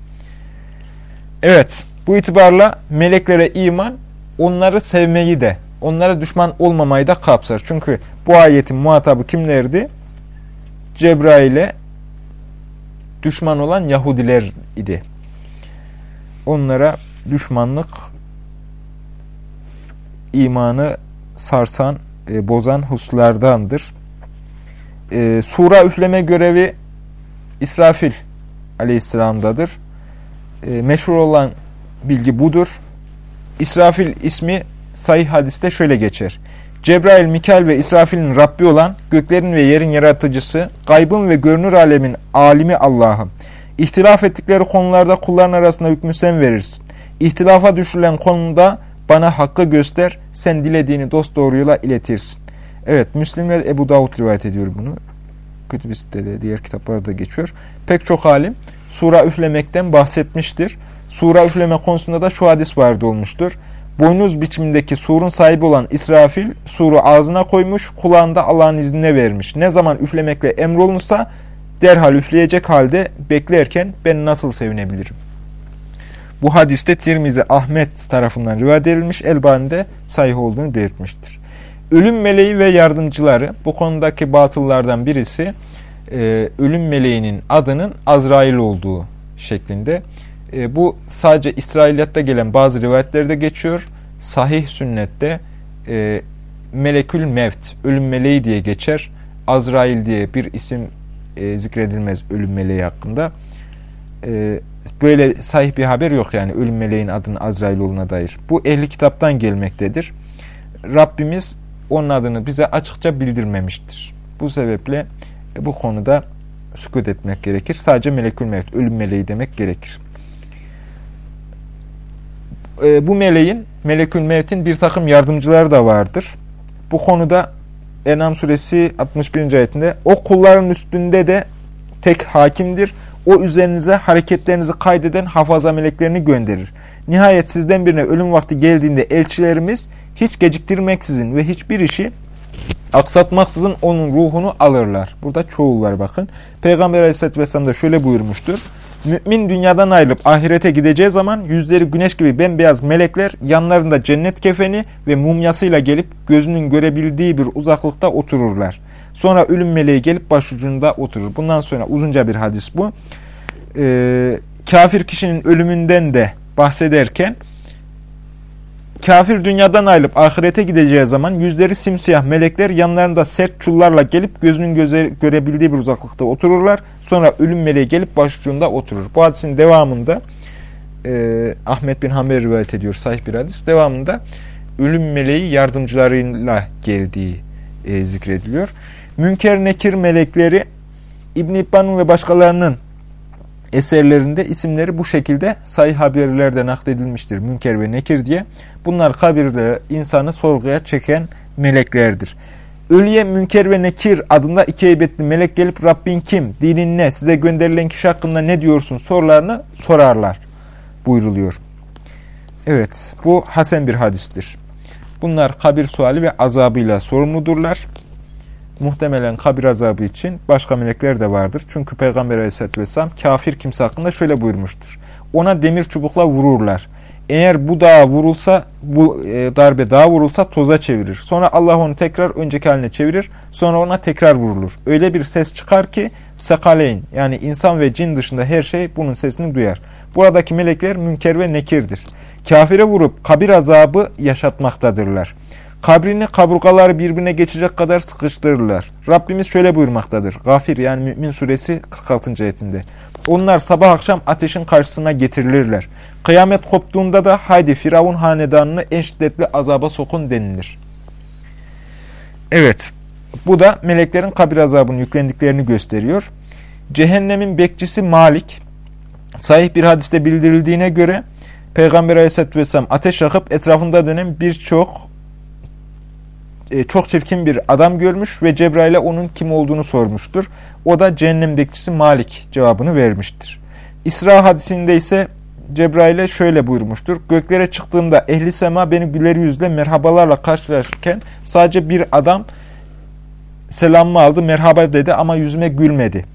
Evet, bu itibarla meleklere iman, onları sevmeyi de, onlara düşman olmamayı da kapsar. Çünkü bu ayetin muhatabı kimlerdi? Cebrail'e düşman olan Yahudiler idi. Onlara düşmanlık imanı sarsan, e, bozan huslardandır. E, sura üfleme görevi İsrafil aleyhisselamdadır. E, meşhur olan bilgi budur. İsrafil ismi sahih hadiste şöyle geçer. Cebrail, Mikail ve İsrafil'in Rabbi olan, göklerin ve yerin yaratıcısı, gaybın ve görünür alemin alimi Allah'ım. İhtilaf ettikleri konularda kulların arasında hükmü sen verirsin. İhtilafa düşülen konuda bana hakkı göster, sen dilediğini dost doğruyla iletirsin. Evet, Müslim ve Ebu Davud rivayet ediyor bunu. Kütüb-i de diğer kitaplarda geçiyor. Pek çok alim sura üflemekten bahsetmiştir. Sura üfleme konusunda da şu hadis vardı olmuştur. Boynuz biçimindeki surun sahibi olan İsrafil suru ağzına koymuş, kulağında Allah'ın iznine vermiş. Ne zaman üflemekle emrolunsa derhal üfleyecek halde beklerken ben nasıl sevinebilirim? Bu hadiste Tirmizi Ahmet tarafından rivayet edilmiş, Elbani'de sahih olduğunu belirtmiştir. Ölüm meleği ve yardımcıları, bu konudaki batıllardan birisi, e, ölüm meleğinin adının Azrail olduğu şeklinde. E, bu sadece İsrailiyatta gelen bazı rivayetlerde geçiyor. Sahih sünnette e, Melekül Mevt, ölüm meleği diye geçer. Azrail diye bir isim e, zikredilmez ölüm meleği hakkında. E, böyle sahih bir haber yok yani ölüm meleğin adının Azrail olduğuna dair. Bu ehli kitaptan gelmektedir. Rabbimiz onun adını bize açıkça bildirmemiştir. Bu sebeple bu konuda sükut etmek gerekir. Sadece melekül mevt, ölüm meleği demek gerekir. E, bu meleğin, melekül mevtin bir takım yardımcıları da vardır. Bu konuda Enam suresi 61. ayetinde o kulların üstünde de tek hakimdir. O üzerinize hareketlerinizi kaydeden hafaza meleklerini gönderir. Nihayet sizden birine ölüm vakti geldiğinde elçilerimiz hiç geciktirmeksizin ve hiçbir işi aksatmaksızın onun ruhunu alırlar. Burada çoğul var bakın. Peygamber aleyhisselatü vesselam da şöyle buyurmuştur. Mümin dünyadan ayrılıp ahirete gideceği zaman yüzleri güneş gibi bembeyaz melekler yanlarında cennet kefeni ve mumyasıyla gelip gözünün görebildiği bir uzaklıkta otururlar. Sonra ölüm meleği gelip başucunda oturur. Bundan sonra uzunca bir hadis bu. Ee, kafir kişinin ölümünden de bahsederken kafir dünyadan ayrılıp ahirete gideceği zaman yüzleri simsiyah melekler yanlarında sert çullarla gelip gözünün göze, görebildiği bir uzaklıkta otururlar. Sonra ölüm meleği gelip başucunda oturur. Bu hadisin devamında e, Ahmet bin Hanbel rivayet ediyor sahih bir hadis. Devamında ölüm meleği yardımcılarıyla geldiği e, zikrediliyor. Münker nekir melekleri İbn İbban'ın ve başkalarının eserlerinde isimleri bu şekilde sayı haberlerde nakledilmiştir. Münker ve Nekir diye. Bunlar kabirde insanı sorguya çeken meleklerdir. Ölüye Münker ve Nekir adında iki heybetli melek gelip Rabbin kim, dinin ne, size gönderilen kişi hakkında ne diyorsun sorularını sorarlar buyruluyor. Evet bu hasen bir hadistir. Bunlar kabir suali ve azabıyla sorumludurlar muhtemelen kabir azabı için başka melekler de vardır. Çünkü Peygamber aleyhissalatü vesselam kafir kimse hakkında şöyle buyurmuştur. Ona demir çubukla vururlar. Eğer bu dağa vurulsa, bu e, darbe dağa vurulsa toza çevirir. Sonra Allah onu tekrar önceki haline çevirir. Sonra ona tekrar vurulur. Öyle bir ses çıkar ki sakaleyn yani insan ve cin dışında her şey bunun sesini duyar. Buradaki melekler münker ve nekirdir. Kafire vurup kabir azabı yaşatmaktadırlar. Kabrini kaburgaları birbirine geçecek kadar sıkıştırırlar. Rabbimiz şöyle buyurmaktadır. Gafir yani Mümin suresi 46. ayetinde. Onlar sabah akşam ateşin karşısına getirilirler. Kıyamet koptuğunda da haydi Firavun hanedanını en şiddetli azaba sokun denilir. Evet, bu da meleklerin kabir azabının yüklendiklerini gösteriyor. Cehennemin bekçisi Malik, sahih bir hadiste bildirildiğine göre Peygamber Aleyhisselatü Vesselam ateş yakıp etrafında dönen birçok e, çok çirkin bir adam görmüş ve Cebrail'e onun kim olduğunu sormuştur. O da cehennem bekçisi Malik cevabını vermiştir. İsra hadisinde ise Cebrail'e şöyle buyurmuştur. Göklere çıktığımda ehli sema beni güler yüzle merhabalarla karşılarken sadece bir adam selamımı aldı merhaba dedi ama yüzüme gülmedi.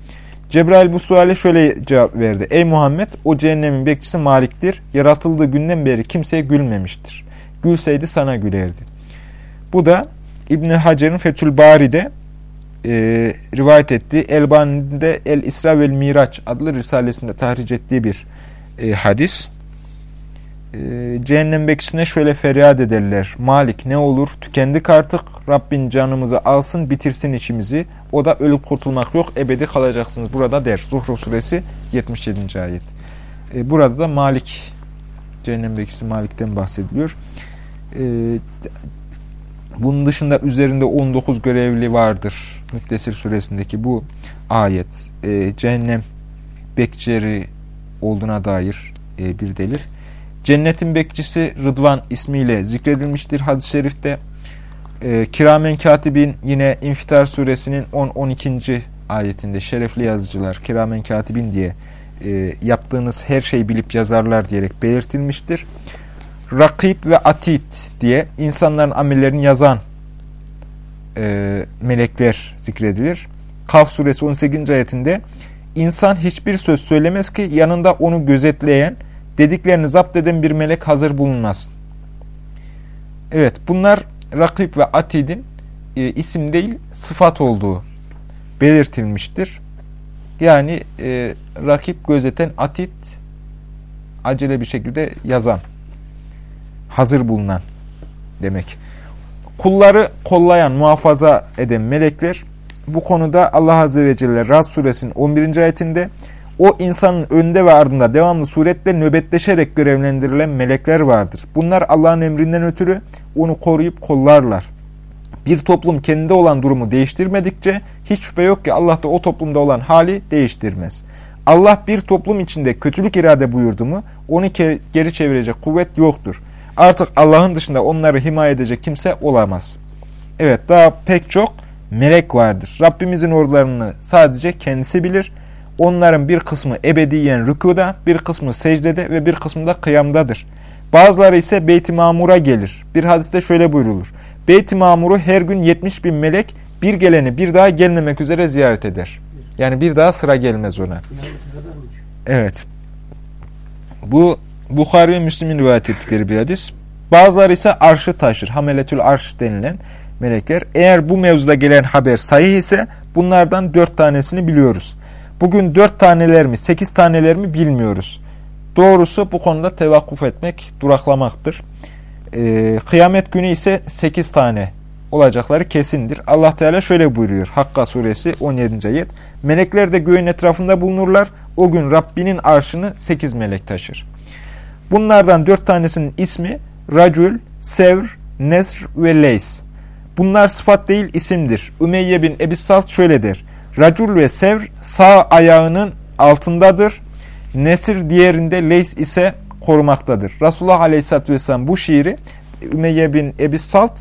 Cebrail bu suale şöyle cevap verdi. Ey Muhammed o cehennemin bekçisi Malik'tir. Yaratıldığı günden beri kimseye gülmemiştir. Gülseydi sana gülerdi. Bu da İbni Hacer'in Fethül Bari'de e, rivayet ettiği Elbani'de El İsra vel Miraç adlı risalesinde tahric ettiği bir e, hadis. E, cehennem bekçisine şöyle feryat ederler. Malik ne olur tükendik artık Rabbin canımızı alsın bitirsin işimizi. O da ölüp kurtulmak yok ebedi kalacaksınız burada der. Zuhruf suresi 77. ayet. E, burada da Malik cehennem bekçisi Malik'ten bahsediliyor. E, bunun dışında üzerinde 19 görevli vardır. Müddessir suresindeki bu ayet e, cehennem bekçileri olduğuna dair e, bir delil. Cennetin bekçisi Rıdvan ismiyle zikredilmiştir hadis-i şerifte. E, Kiramen Katibin yine İnfitar suresinin 10-12. ayetinde şerefli yazıcılar Kiramen Katibin diye e, yaptığınız her şeyi bilip yazarlar diyerek belirtilmiştir. Rakip ve Atit diye insanların amellerini yazan e, melekler zikredilir. Kaf suresi 18. ayetinde insan hiçbir söz söylemez ki yanında onu gözetleyen, dediklerini zapt eden bir melek hazır bulunmasın. Evet bunlar Rakip ve Atid'in e, isim değil sıfat olduğu belirtilmiştir. Yani e, rakip gözeten Atid acele bir şekilde yazan, hazır bulunan demek. Kulları kollayan, muhafaza eden melekler bu konuda Allah Azze ve Celle Rad suresinin 11. ayetinde o insanın önde ve ardında devamlı suretle nöbetleşerek görevlendirilen melekler vardır. Bunlar Allah'ın emrinden ötürü onu koruyup kollarlar. Bir toplum kendinde olan durumu değiştirmedikçe hiç şüphe yok ki Allah da o toplumda olan hali değiştirmez. Allah bir toplum içinde kötülük irade buyurdu mu onu geri çevirecek kuvvet yoktur. Artık Allah'ın dışında onları himaye edecek kimse olamaz. Evet daha pek çok melek vardır. Rabbimizin ordularını sadece kendisi bilir. Onların bir kısmı ebediyen rükuda, bir kısmı secdede ve bir kısmı da kıyamdadır. Bazıları ise Beyt-i Mamur'a gelir. Bir hadiste şöyle buyrulur. Beyt-i Mamur'u her gün 70 bin melek bir geleni bir daha gelmemek üzere ziyaret eder. Yani bir daha sıra gelmez ona. Evet. Bu Bukhari ve Müslim'in rivayet ettikleri bir hadis. Bazıları ise arşı taşır. Hameletül arş denilen melekler. Eğer bu mevzuda gelen haber sahih ise bunlardan dört tanesini biliyoruz. Bugün dört taneler mi, sekiz taneler mi bilmiyoruz. Doğrusu bu konuda tevakkuf etmek, duraklamaktır. Ee, kıyamet günü ise sekiz tane olacakları kesindir. Allah Teala şöyle buyuruyor. Hakka suresi 17. ayet. Melekler de göğün etrafında bulunurlar. O gün Rabbinin arşını sekiz melek taşır. Bunlardan dört tanesinin ismi Racül, Sevr, Nesr ve Leys. Bunlar sıfat değil isimdir. Ümeyye bin Ebi Salt şöyle. Racül ve Sevr sağ ayağının altındadır. Nesir diğerinde Leys ise korumaktadır. Resulullah Aleyhisselatü Vesselam bu şiiri Ümeyye bin Ebi Salt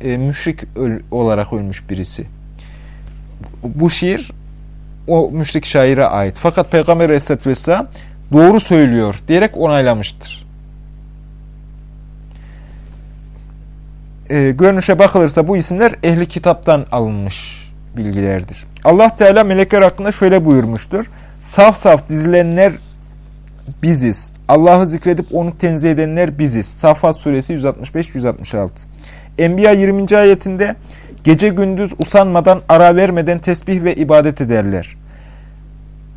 e, müşrik öl olarak ölmüş birisi. Bu şiir o müşrik şaire ait. Fakat Peygamber Aleyhisselatü Vesselam doğru söylüyor diyerek onaylamıştır. E, görünüşe bakılırsa bu isimler ehli kitaptan alınmış bilgilerdir. Allah Teala melekler hakkında şöyle buyurmuştur. Saf saf dizilenler biziz. Allah'ı zikredip onu tenzih edenler biziz. Safat suresi 165-166. Enbiya 20. ayetinde gece gündüz usanmadan ara vermeden tesbih ve ibadet ederler.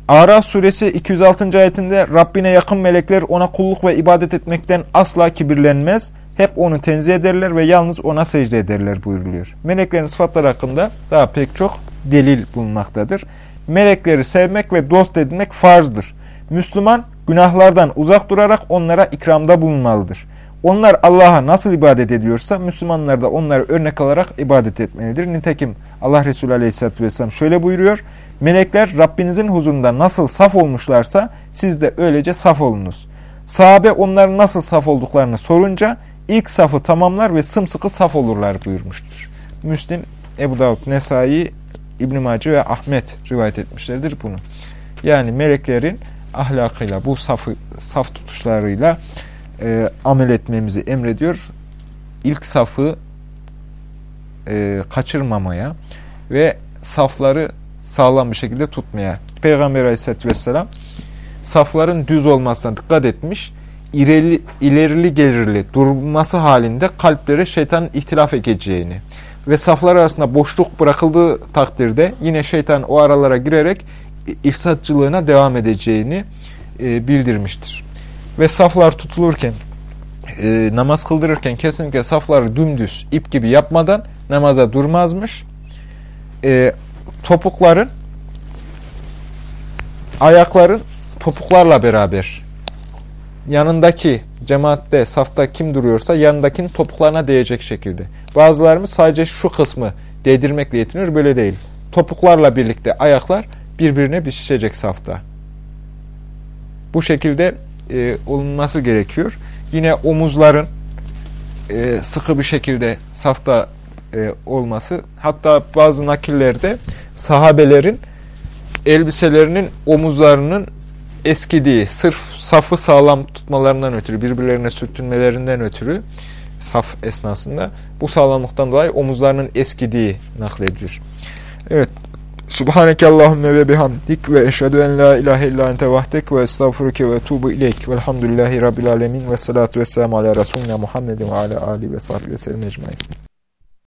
Araf suresi 206. ayetinde Rabbine yakın melekler ona kulluk ve ibadet etmekten asla kibirlenmez. Hep onu tenzih ederler ve yalnız ona secde ederler buyuruluyor. Meleklerin sıfatları hakkında daha pek çok delil bulunmaktadır. Melekleri sevmek ve dost edinmek farzdır. Müslüman günahlardan uzak durarak onlara ikramda bulunmalıdır. Onlar Allah'a nasıl ibadet ediyorsa Müslümanlar da onları örnek alarak ibadet etmelidir. Nitekim Allah Resulü Aleyhisselatü Vesselam şöyle buyuruyor. Melekler Rabbinizin huzurunda nasıl saf olmuşlarsa siz de öylece saf olunuz. Sahabe onların nasıl saf olduklarını sorunca ilk safı tamamlar ve sımsıkı saf olurlar buyurmuştur. Müslim, Ebu Davud, Nesai, İbn-i ve Ahmet rivayet etmişlerdir bunu. Yani meleklerin ahlakıyla, bu safı, saf tutuşlarıyla e, amel etmemizi emrediyor. İlk safı e, kaçırmamaya ve safları sağlam bir şekilde tutmaya. Peygamber aleyhissalatü vesselam safların düz olmasına dikkat etmiş. İrili, ilerili gelirli durması halinde kalplere şeytanın ihtilaf edeceğini ve saflar arasında boşluk bırakıldığı takdirde yine şeytan o aralara girerek ifsatçılığına devam edeceğini e, bildirmiştir. Ve saflar tutulurken, e, namaz kıldırırken kesinlikle safları dümdüz, ip gibi yapmadan namaza durmazmış. E, topukların, ayakların topuklarla beraber yanındaki cemaatte, safta kim duruyorsa yanındakinin topuklarına değecek şekilde. Bazılarımız sadece şu kısmı değdirmekle yetiniyor. Böyle değil. Topuklarla birlikte ayaklar birbirine bitişecek safta. Bu şekilde e, olunması gerekiyor. Yine omuzların e, sıkı bir şekilde safta e, olması. Hatta bazı nakillerde sahabelerin elbiselerinin omuzlarının eskidiği, sırf safı sağlam tutmalarından ötürü, birbirlerine sürtünmelerinden ötürü saf esnasında bu sağlamlıktan dolayı omuzlarının eskidiği nakledilir. Evet. Subhaneke Allahümme ve bihamdik ve eşhedü en la ilahe illa ente vahdek ve estağfuruke ve tuğbu ileyk velhamdülillahi rabbil alemin ve salatu vesselamu ala Resulüne Muhammedin ve ala ali ve sahbihi ve sellem ecmain.